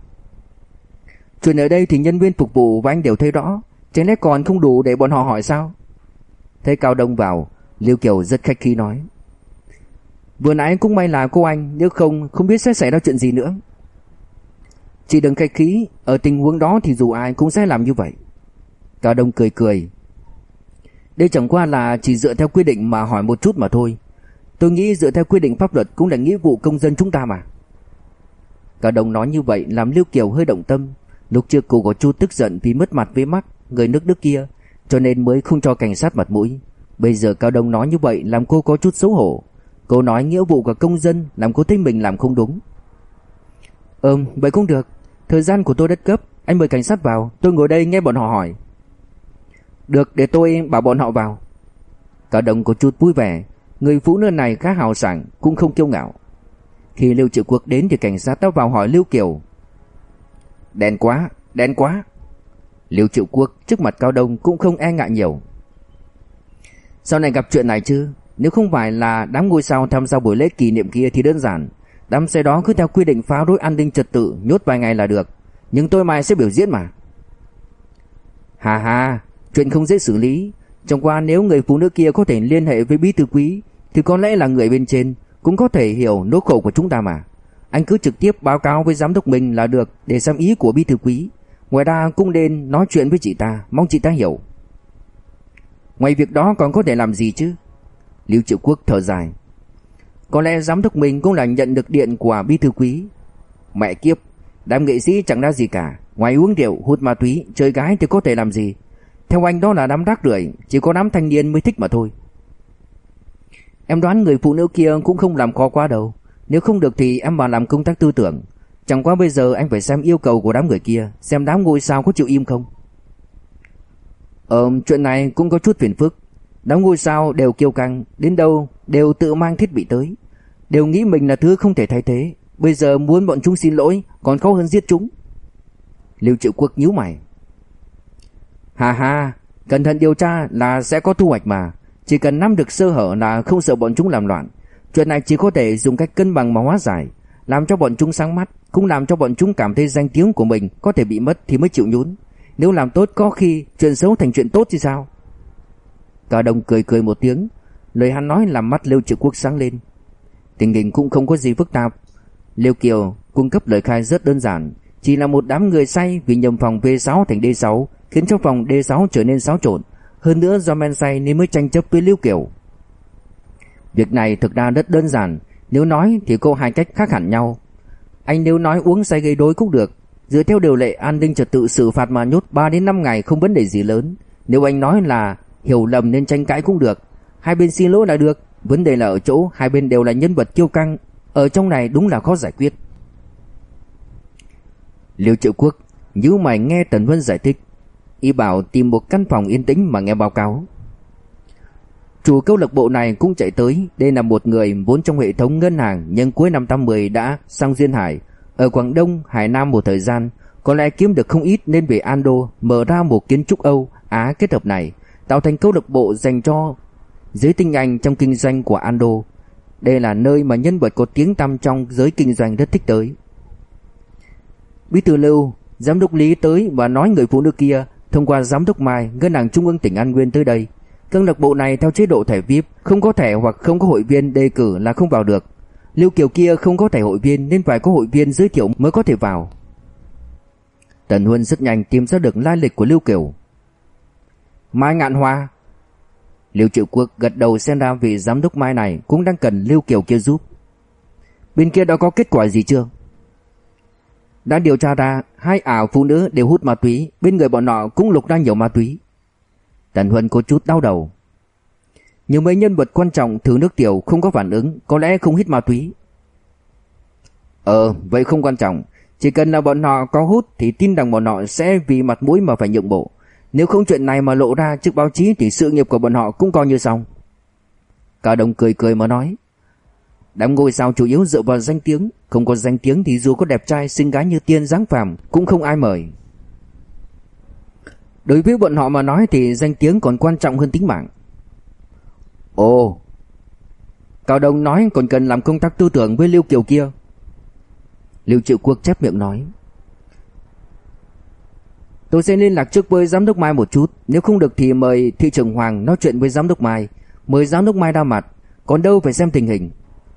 Chuyện ở đây thì nhân viên phục vụ và anh đều thấy rõ, Chẳng lẽ còn không đủ để bọn họ hỏi sao? Thấy Cao Đông vào, Liêu Kiều rất khách khí nói. Vừa nãy cũng may là cô anh, Nếu không không biết sẽ xảy ra chuyện gì nữa. Chỉ đừng khách khí, Ở tình huống đó thì dù ai cũng sẽ làm như vậy. Cao Đông cười cười. Đây chẳng qua là chỉ dựa theo quy định mà hỏi một chút mà thôi. Tôi nghĩ dựa theo quy định pháp luật Cũng là nghĩa vụ công dân chúng ta mà. Cao đồng nói như vậy làm Lưu Kiều hơi động tâm. Lúc trước cô có chút tức giận vì mất mặt với mắt, người nước Đức kia, Cho nên mới không cho cảnh sát mặt mũi. Bây giờ Cao Đông nói như vậy làm cô có chút xấu hổ. Cô nói nghĩa vụ của công dân làm cô thấy mình làm không đúng. Ừm, vậy cũng được. Thời gian của tôi đất cấp Anh mời cảnh sát vào, Tôi ngồi đây nghe bọn họ hỏi. Được, để tôi bảo bọn họ vào. Cao Đông có chút vui vẻ. Người phụ nữ này khá hào sảng, Cũng không kiêu ngạo. Khi Lưu Triệu Quốc đến thì cảnh sát đã vào hỏi Lưu Kiều. Đen quá, đen quá. Lưu Triệu Quốc trước mặt Cao Đông cũng không e ngại nhiều. Sau này gặp chuyện này chứ? Nếu không phải là đám ngôi sao tham gia buổi lễ kỷ niệm kia thì đơn giản. Đám xe đó cứ theo quy định phá rối an ninh trật tự Nhốt vài ngày là được. Nhưng tôi mai sẽ biểu diễn mà. Hà hà Chuyện không dễ xử lý. Trong qua nếu người phụ nữ kia có thể liên hệ với bí thư quý Thì có lẽ là người bên trên. Cũng có thể hiểu nỗi khổ của chúng ta mà. Anh cứ trực tiếp báo cáo với giám đốc mình là được Để xem ý của bí thư quý. Ngoài ra cũng nên nói chuyện với chị ta Mong chị ta hiểu. Ngoài việc đó còn có thể làm gì chứ? Lưu Triệu Quốc thở dài. Có lẽ giám đốc mình cũng là nhận được điện của bí thư quý. Mẹ kiếp Đám nghệ sĩ chẳng ra gì cả. Ngoài uống rượu, hút ma túy, chơi gái thì có thể làm gì? Theo anh đó là đám rác rưởi Chỉ có đám thanh niên mới thích mà thôi. Em đoán người phụ nữ kia cũng không làm khó quá đâu. Nếu không được thì em vào làm công tác tư tưởng. Chẳng qua bây giờ anh phải xem yêu cầu của đám người kia, Xem đám ngôi sao có chịu im không. Ờ chuyện này cũng có chút phiền phức. Đám ngôi sao đều kiêu căng, Đến đâu đều tự mang thiết bị tới. Đều nghĩ mình là thứ không thể thay thế. Bây giờ muốn bọn chúng xin lỗi, Còn khó hơn giết chúng. Lưu Triệu Quốc nhíu mày. Hà hà Cẩn thận điều tra là sẽ có thu hoạch mà. Chỉ cần nắm được sơ hở là không sợ bọn chúng làm loạn Chuyện này chỉ có thể dùng cách cân bằng mà hóa giải Làm cho bọn chúng sáng mắt cũng làm cho bọn chúng cảm thấy danh tiếng của mình có thể bị mất thì mới chịu nhún. Nếu làm tốt có khi chuyện xấu thành chuyện tốt thì sao? Cả đồng cười cười một tiếng, lời hắn nói làm mắt Lưu Trực Quốc sáng lên. Tình hình cũng không có gì phức tạp. Liêu Kiều cung cấp lời khai rất đơn giản, chỉ là một đám người say vì nhầm phòng V6 thành D6, khiến cho phòng D6 trở nên xáo trộn. Hơn nữa do men say nên mới tranh chấp với Liêu Kiều. Việc này thực ra rất đơn giản, nếu nói thì có hai cách khác hẳn nhau. Anh nếu nói uống say gây đối cũng được. Dựa theo điều lệ an ninh trật tự xử phạt mà nhốt 3 đến 5 ngày không vấn đề gì lớn. Nếu anh nói là hiểu lầm nên tranh cãi cũng được. Hai bên xin lỗi là được. Vấn đề là ở chỗ hai bên đều là nhân vật kiêu căng. Ở trong này đúng là khó giải quyết. Liêu Triệu Quốc nhíu mày nghe Tần Vân giải thích. Y bảo tìm một căn phòng yên tĩnh mà nghe báo cáo Chủ câu lạc bộ này cũng chạy tới, đây là một người vốn trong hệ thống ngân hàng nhưng cuối năm 80 đã sang Duyên Hải, ở Quảng Đông, Hải Nam một thời gian, có lẽ kiếm được không ít nên về Ando mở ra một kiến trúc Âu Á kết hợp này, tạo thành câu lạc bộ dành cho giới tinh anh trong kinh doanh của Ando. Đây là nơi mà nhân vật có tiếng tăm trong giới kinh doanh rất thích tới. Bí thư Lưu, giám đốc Lý tới và nói người phụ nữ kia thông qua giám đốc Mai, ngân hàng trung ương tỉnh An Nguyên tới đây Câu lạc bộ này theo chế độ thẻ VIP, không có thẻ hoặc không có hội viên đề cử là không vào được. Lưu Kiều kia không có thẻ hội viên nên phải có hội viên giới thiệu mới có thể vào. Tần Huân rất nhanh tìm ra được lai lịch của Lưu Kiều. Mai Ngạn Hoa Lưu Triệu Quốc gật đầu xem ra vị giám đốc Mai này cũng đang cần Lưu Kiều kia giúp. Bên kia đã có kết quả gì chưa? Đã điều tra ra hai ảo phụ nữ đều hút ma túy, bên người bọn họ cũng lục ra nhiều ma túy. Tần Huân có chút đau đầu. Nhưng mấy nhân vật quan trọng thử nước tiểu không có phản ứng, có lẽ không hít ma túy. Ờ, vậy không quan trọng. Chỉ cần là bọn họ có hút thì tin rằng bọn họ sẽ vì mặt mũi mà phải nhượng bộ. Nếu không chuyện này mà lộ ra trước báo chí thì sự nghiệp của bọn họ cũng coi như xong. Cả đồng cười cười mà nói. Đám ngôi sao chủ yếu dựa vào danh tiếng, không có danh tiếng thì dù có đẹp trai xinh gái như tiên dáng phàm cũng không ai mời. Đối với bọn họ mà nói thì danh tiếng còn quan trọng hơn tính mạng. Ồ, Cao Đông nói còn cần làm công tác tư tưởng với Lưu Kiều kia. Lưu Triệu Quốc chép miệng nói. Tôi sẽ liên lạc trước với giám đốc Mai một chút, nếu không được thì mời thị trưởng Hoàng nói chuyện với giám đốc Mai, mời giám đốc Mai ra mặt, còn đâu phải xem tình hình.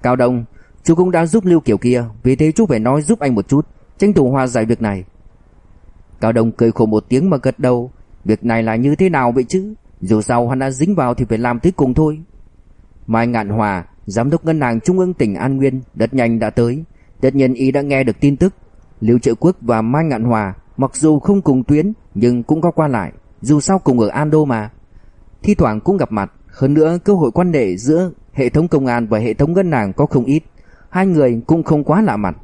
Cao Đông, chú cũng đã giúp Lưu Kiều kia, vì thế chú phải nói giúp anh một chút, tranh thủ hòa giải việc này. Cao Đông cười khổ một tiếng mà gật đầu, việc này là như thế nào vậy chứ? Dù sao hắn đã dính vào thì phải làm tới cùng thôi. Mai Ngạn Hòa, giám đốc ngân hàng trung ương tỉnh An Nguyên, rất nhanh đã tới. Tất nhiên y đã nghe được tin tức, Lưu Trợ Quốc và Mai Ngạn Hòa mặc dù không cùng tuyến nhưng cũng có qua lại, dù sao cùng ở Ando mà. Thi thoảng cũng gặp mặt, hơn nữa cơ hội quan hệ giữa hệ thống công an và hệ thống ngân hàng có không ít, hai người cũng không quá lạ mặt.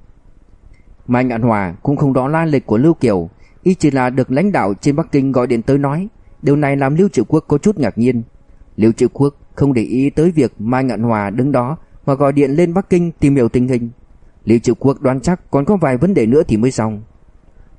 Mai Ngạn Hòa cũng không rõ lai lịch của Lưu Kiều, y chỉ là được lãnh đạo trên Bắc Kinh gọi điện tới nói, điều này làm Lưu Triệu Quốc có chút ngạc nhiên. Lưu Triệu Quốc không để ý tới việc Mai Ngạn Hòa đứng đó mà gọi điện lên Bắc Kinh tìm hiểu tình hình. Lưu Triệu Quốc đoán chắc còn có vài vấn đề nữa thì mới xong.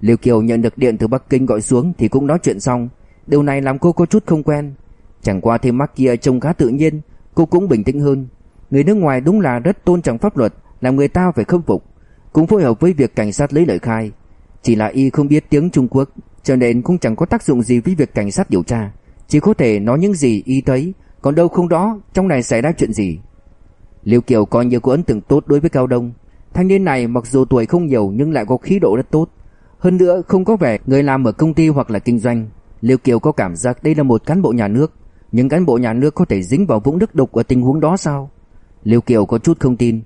Lưu Kiều nhận được điện từ Bắc Kinh gọi xuống thì cũng nói chuyện xong, điều này làm cô có chút không quen. Chẳng qua thêm mắt kia trông khá tự nhiên, cô cũng bình tĩnh hơn. Người nước ngoài đúng là rất tôn trọng pháp luật, làm người ta phải khâm phục, cũng phối hợp với việc cảnh sát lấy lời khai. Chỉ là y không biết tiếng Trung Quốc, cho nên cũng chẳng có tác dụng gì với việc cảnh sát điều tra, chỉ có thể nói những gì y thấy, còn đâu không đó trong này xảy ra chuyện gì. Liêu Kiều coi như có ấn tượng tốt đối với Cao Đông. Thanh niên này mặc dù tuổi không nhiều nhưng lại có khí độ rất tốt. Hơn nữa không có vẻ người làm ở công ty hoặc là kinh doanh. Liêu Kiều có cảm giác đây là một cán bộ nhà nước. Những cán bộ nhà nước có thể dính vào vũng nước đục ở tình huống đó sao? Liêu Kiều có chút không tin.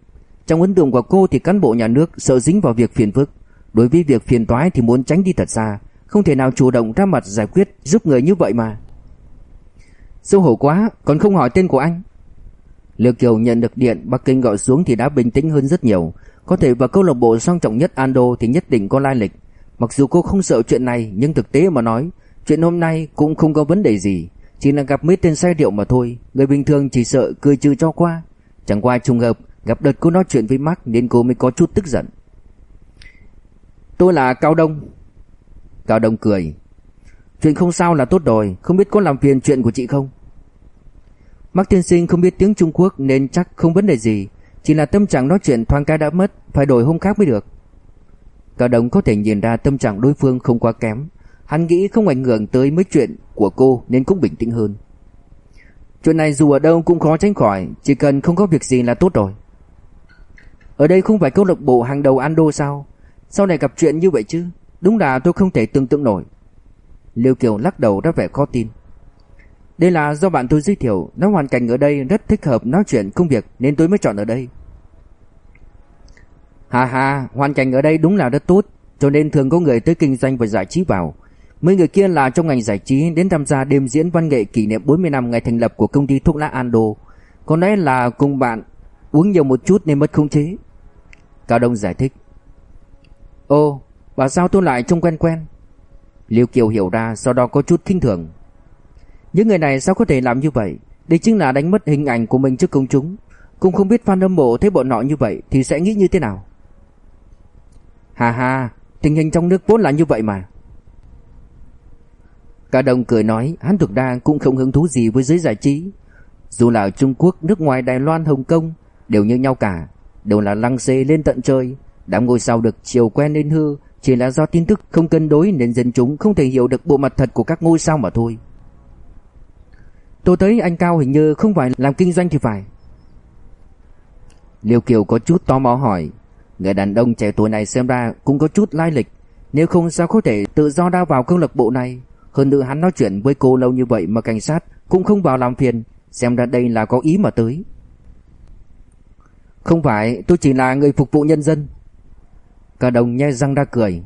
Trong ấn tượng của cô thì cán bộ nhà nước sợ dính vào việc phiền phức. Đối với việc phiền toái thì muốn tránh đi thật xa. Không thể nào chủ động ra mặt giải quyết giúp người như vậy mà. Xấu hổ quá, còn không hỏi tên của anh. Liêu Kiều nhận được điện Bắc Kinh gọi xuống thì đã bình tĩnh hơn rất nhiều. Có thể vào câu lạc bộ song trọng nhất Ando thì nhất định có lai lịch. Mặc dù cô không sợ chuyện này nhưng thực tế mà nói, chuyện hôm nay cũng không có vấn đề gì. Chỉ là gặp mấy tên say rượu mà thôi, người bình thường chỉ sợ cười trừ cho qua. Chẳng qua trùng hợp gặp đợt cô nói chuyện với Mark nên cô mới có chút tức giận. Tôi là Cao Đông. Cao Đông cười. Chuyện không sao là tốt rồi, không biết có làm phiền chuyện của chị không? Mark tiên sinh không biết tiếng Trung Quốc nên chắc không vấn đề gì, chỉ là tâm trạng nói chuyện thoáng cái đã mất, phải đổi hôm khác mới được. Cao Đông có thể nhìn ra tâm trạng đối phương không quá kém, hắn nghĩ không ảnh hưởng tới mấy chuyện của cô nên cũng bình tĩnh hơn. Chuyện này dù ở đâu cũng khó tránh khỏi, chỉ cần không có việc gì là tốt rồi. Ở đây không phải câu lạc bộ hàng đầu Ando sao? Sau này gặp chuyện như vậy chứ? Đúng là tôi không thể tưởng tượng nổi. Liêu Kiều lắc đầu ra vẻ khó tin. Đây là do bạn tôi giới thiệu, nó hoàn cảnh ở đây rất thích hợp nói chuyện công việc nên tôi mới chọn ở đây. Hà hà, hoàn cảnh ở đây đúng là rất tốt, cho nên thường có người tới kinh doanh và giải trí vào. Mấy người kia là trong ngành giải trí đến tham gia đêm diễn văn nghệ kỷ niệm 40 năm ngày thành lập của công ty thuốc lá Ando. Có đấy là cùng bạn uống nhiều một chút nên mất khống chế. Cao Đông giải thích. Ô, bà sao tôi lại trông quen quen? Liêu Kiều hiểu ra sau đó có chút kinh thường. Những người này sao có thể làm như vậy? Đây chính là đánh mất hình ảnh của mình trước công chúng. Cũng không biết fan hâm mộ thấy bọn nọ như vậy thì sẽ nghĩ như thế nào. Hà hà, tình hình trong nước vốn là như vậy mà. Cả đồng cười nói hắn thực ra cũng không hứng thú gì với giới giải trí. Dù là ở Trung Quốc, nước ngoài, Đài Loan, Hồng Kông đều như nhau cả. Đều là lăng xê lên tận trời. Đám ngôi sao được chiều quen nên hư chỉ là do tin tức không cân đối nên dân chúng không thể hiểu được bộ mặt thật của các ngôi sao mà thôi. Tôi thấy anh Cao hình như không phải làm kinh doanh thì phải. Liêu Kiều có chút tò mò hỏi. Người đàn ông trẻ tuổi này xem ra cũng có chút lai lịch. Nếu không sao có thể tự do đao vào câu lạc bộ này. Hơn nữa hắn nói chuyện với cô lâu như vậy mà cảnh sát cũng không vào làm phiền. Xem ra đây là có ý mà tới. Không phải, tôi chỉ là người phục vụ nhân dân. Cả đồng nhe răng ra cười.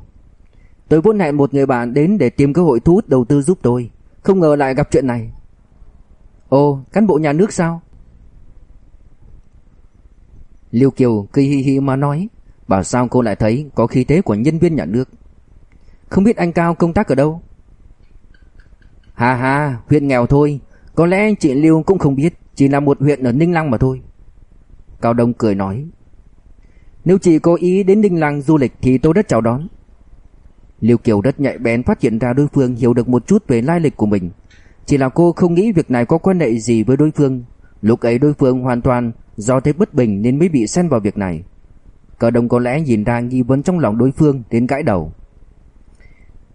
Tôi vốn hẹn một người bạn đến để tìm cơ hội thu hút đầu tư giúp tôi. Không ngờ lại gặp chuyện này. Ồ, cán bộ nhà nước sao? Liêu Kiều cười hi hi mà nói, bảo sao cô lại thấy có khí thế của nhân viên nhà nước. Không biết anh Cao công tác ở đâu? Hà hà, huyện nghèo thôi, có lẽ chị Lưu cũng không biết, chỉ là một huyện ở Ninh Lăng mà thôi. Cao Đông cười nói Nếu chị cố ý đến Ninh Lăng du lịch thì tôi rất chào đón. Liêu Kiều rất nhạy bén phát hiện ra đối phương hiểu được một chút về lai lịch của mình. Chỉ là cô không nghĩ việc này có quan hệ gì với đối phương. Lúc ấy đối phương hoàn toàn do thấy bất bình nên mới bị xen vào việc này. Cao Đông có lẽ nhìn ra nghi vấn trong lòng đối phương đến gãi đầu.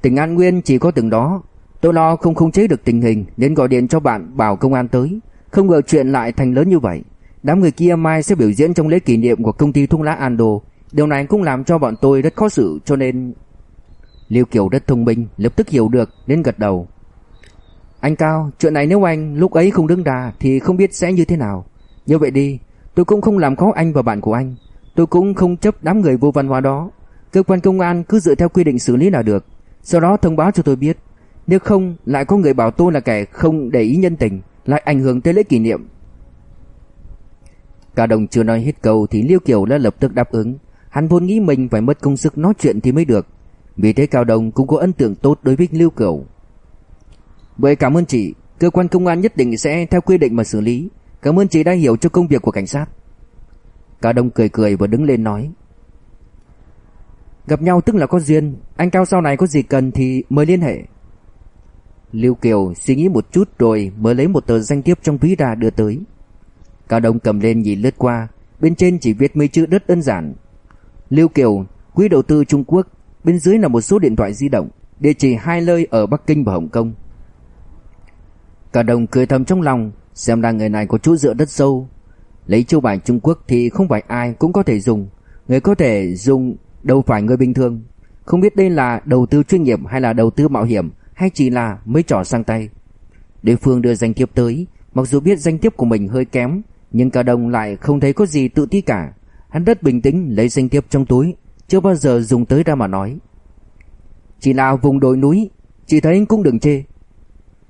Tỉnh An Nguyên chỉ có từng đó Tôi lo không khống chế được tình hình, Nên gọi điện cho bạn bảo công an tới. Không ngờ chuyện lại thành lớn như vậy. Đám người kia mai sẽ biểu diễn trong lễ kỷ niệm Của công ty thuốc lá Ando. Điều này cũng làm cho bọn tôi rất khó xử, Cho nên Liêu Kiều rất thông minh, Lập tức hiểu được, nên gật đầu. Anh Cao, chuyện này nếu anh lúc ấy không đứng ra Thì không biết sẽ như thế nào. Như vậy đi, tôi cũng không làm khó anh và bạn của anh. Tôi cũng không chấp đám người vô văn hóa đó. Cơ quan công an cứ dựa theo quy định xử lý là được. Sau đó thông báo cho tôi biết. Nếu không, lại có người bảo tôi là kẻ không để ý nhân tình, Lại ảnh hưởng tới lễ kỷ niệm. Cả đồng chưa nói hết câu Thì Liêu Kiều đã lập tức đáp ứng. Hắn vốn nghĩ mình phải mất công sức nói chuyện thì mới được. Vì thế Cao Đồng cũng có ấn tượng tốt đối với Liêu Kiều. Vậy cảm ơn chị. Cơ quan công an nhất định sẽ theo quy định mà xử lý. Cảm ơn chị đã hiểu cho công việc của cảnh sát. Cao Đông cười cười và đứng lên nói. Gặp nhau tức là có duyên. Anh Cao sau này có gì cần thì mời liên hệ. Lưu Kiều suy nghĩ một chút rồi mới lấy một tờ danh thiếp trong ví ra đưa tới. Cao Đông cầm lên nhìn lướt qua, Bên trên chỉ viết mấy chữ rất đơn giản. Lưu Kiều, Quỹ đầu tư Trung Quốc, Bên dưới là một số điện thoại di động, Địa chỉ hai nơi ở Bắc Kinh và Hồng Kông. Cao Đông cười thầm trong lòng, Xem ra người này có chỗ dựa rất sâu. Lấy châu bài Trung Quốc thì không phải ai cũng có thể dùng. Người có thể dùng đâu phải người bình thường. Không biết đây là đầu tư chuyên nghiệp hay là đầu tư mạo hiểm hay chỉ là mới trỏ sang tay. Đối phương đưa danh thiếp tới Mặc dù biết danh thiếp của mình hơi kém Nhưng Cao Đông lại không thấy có gì tự ti cả. Hắn rất bình tĩnh lấy danh thiếp trong túi Chưa bao giờ dùng tới ra mà nói. Chỉ là vùng đồi núi Chỉ thấy cũng đừng chê.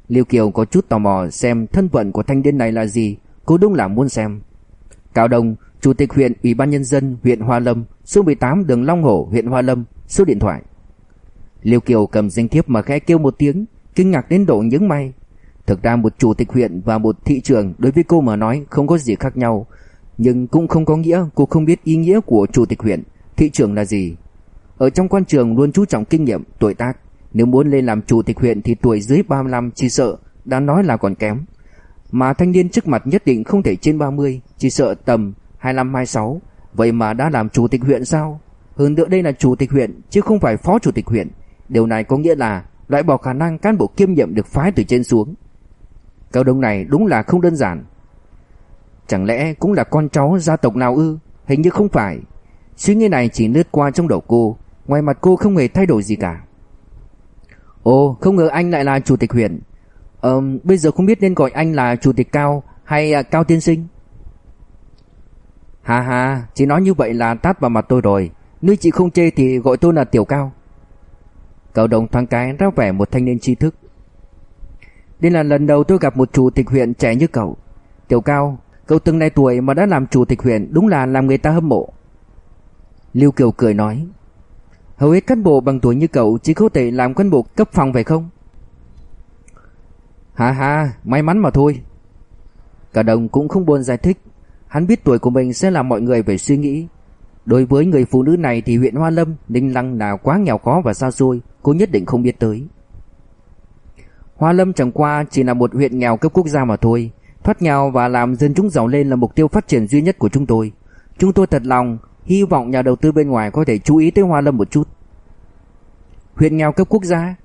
Liêu Kiều có chút tò mò xem thân phận của thanh niên này là gì Cô đúng là muốn xem. Cao Đông, Chủ tịch huyện Ủy ban nhân dân huyện Hoa Lâm, số 18 đường Long Hổ, huyện Hoa Lâm, số điện thoại. Liêu Kiều cầm danh thiếp mà khẽ kêu một tiếng, kinh ngạc đến độ nhướng mày. Thực ra một chủ tịch huyện và một thị trưởng đối với cô mà nói không có gì khác nhau, nhưng cũng không có nghĩa cô không biết ý nghĩa của chủ tịch huyện, thị trưởng là gì. Ở trong quan trường luôn chú trọng kinh nghiệm, tuổi tác, nếu muốn lên làm chủ tịch huyện thì tuổi dưới 35 chỉ sợ, đã nói là còn kém. Mà thanh niên trước mặt nhất định không thể trên 30 Chỉ sợ tầm 25-26 Vậy mà đã làm chủ tịch huyện sao Hơn nữa đây là chủ tịch huyện Chứ không phải phó chủ tịch huyện Điều này có nghĩa là loại bỏ khả năng cán bộ kiêm nhiệm được phái từ trên xuống Cao đông này đúng là không đơn giản Chẳng lẽ cũng là con cháu gia tộc nào ư Hình như không phải Suy nghĩ này chỉ lướt qua trong đầu cô Ngoài mặt cô không hề thay đổi gì cả Ồ không ngờ anh lại là chủ tịch huyện Ờ, bây giờ không biết nên gọi anh là Chủ tịch Cao hay à, Cao Tiên Sinh. Hà hà, chị nói như vậy là tát vào mặt tôi rồi. Nếu chị không chê thì gọi tôi là Tiểu Cao. Cậu đồng thoáng cái ra vẻ một thanh niên tri thức. Đây là lần đầu tôi gặp một chủ tịch huyện trẻ như cậu. Tiểu Cao, cậu từng này tuổi mà đã làm chủ tịch huyện đúng là làm người ta hâm mộ. Lưu Kiều cười nói. Hầu hết cán bộ bằng tuổi như cậu chỉ có thể làm cán bộ cấp phòng phải không? Hà hà, may mắn mà thôi. Cả đồng cũng không buồn giải thích. Hắn biết tuổi của mình sẽ làm mọi người phải suy nghĩ. Đối với người phụ nữ này thì huyện Hoa Lâm, Ninh Lăng là quá nghèo khó và xa xôi, cô nhất định không biết tới. Hoa Lâm chẳng qua chỉ là một huyện nghèo cấp quốc gia mà thôi. Thoát nghèo và làm dân chúng giàu lên là mục tiêu phát triển duy nhất của chúng tôi. Chúng tôi thật lòng hy vọng nhà đầu tư bên ngoài có thể chú ý tới Hoa Lâm một chút. Huyện nghèo cấp quốc gia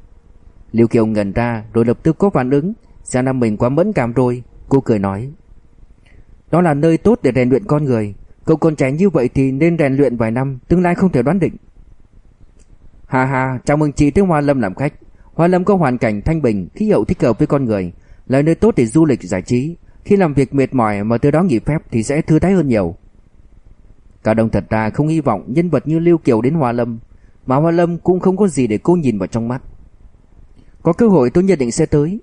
Liêu Kiều ngẩn ra rồi lập tức có phản ứng Xem ra mình quá mẫn cảm rồi, Cô cười nói Đó là nơi tốt để rèn luyện con người Cậu con trẻ như vậy thì nên rèn luyện vài năm, Tương lai không thể đoán định Ha ha, chào mừng chị tới Hoa Lâm làm khách. Hoa Lâm có hoàn cảnh thanh bình Khí hậu thích hợp với con người. Là nơi tốt để du lịch giải trí. Khi làm việc mệt mỏi mà từ đó nghỉ phép Thì sẽ thư thái hơn nhiều. Cả đồng thật ra không hy vọng nhân vật như Lưu Kiều đến Hoa Lâm Mà Hoa Lâm cũng không có gì để cô nhìn vào trong mắt. Có cơ hội tôi nhất định sẽ tới.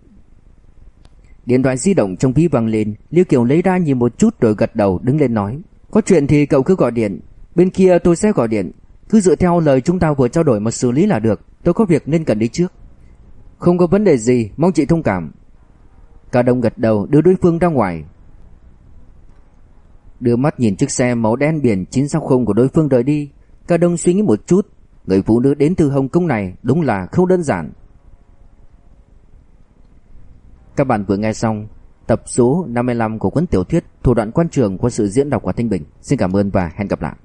Điện thoại di động trong ví vang lên Lưu Kiều lấy ra nhìn một chút rồi gật đầu đứng lên nói Có chuyện thì cậu cứ gọi điện Bên kia tôi sẽ gọi điện. Cứ dựa theo lời chúng ta vừa trao đổi mà xử lý là được. Tôi có việc nên cần đi trước. Không có vấn đề gì, mong chị thông cảm. Cả đồng gật đầu, đưa đối phương ra ngoài. Đưa mắt nhìn chiếc xe màu đen biển 960 của đối phương rời đi. Cả đông suy nghĩ một chút, Người phụ nữ đến từ Hồng Kông này đúng là không đơn giản. Các bạn vừa nghe xong tập số 55 của cuốn tiểu thuyết Thủ đoạn quan trường qua sự diễn đọc của Thanh Bình. Xin cảm ơn và hẹn gặp lại.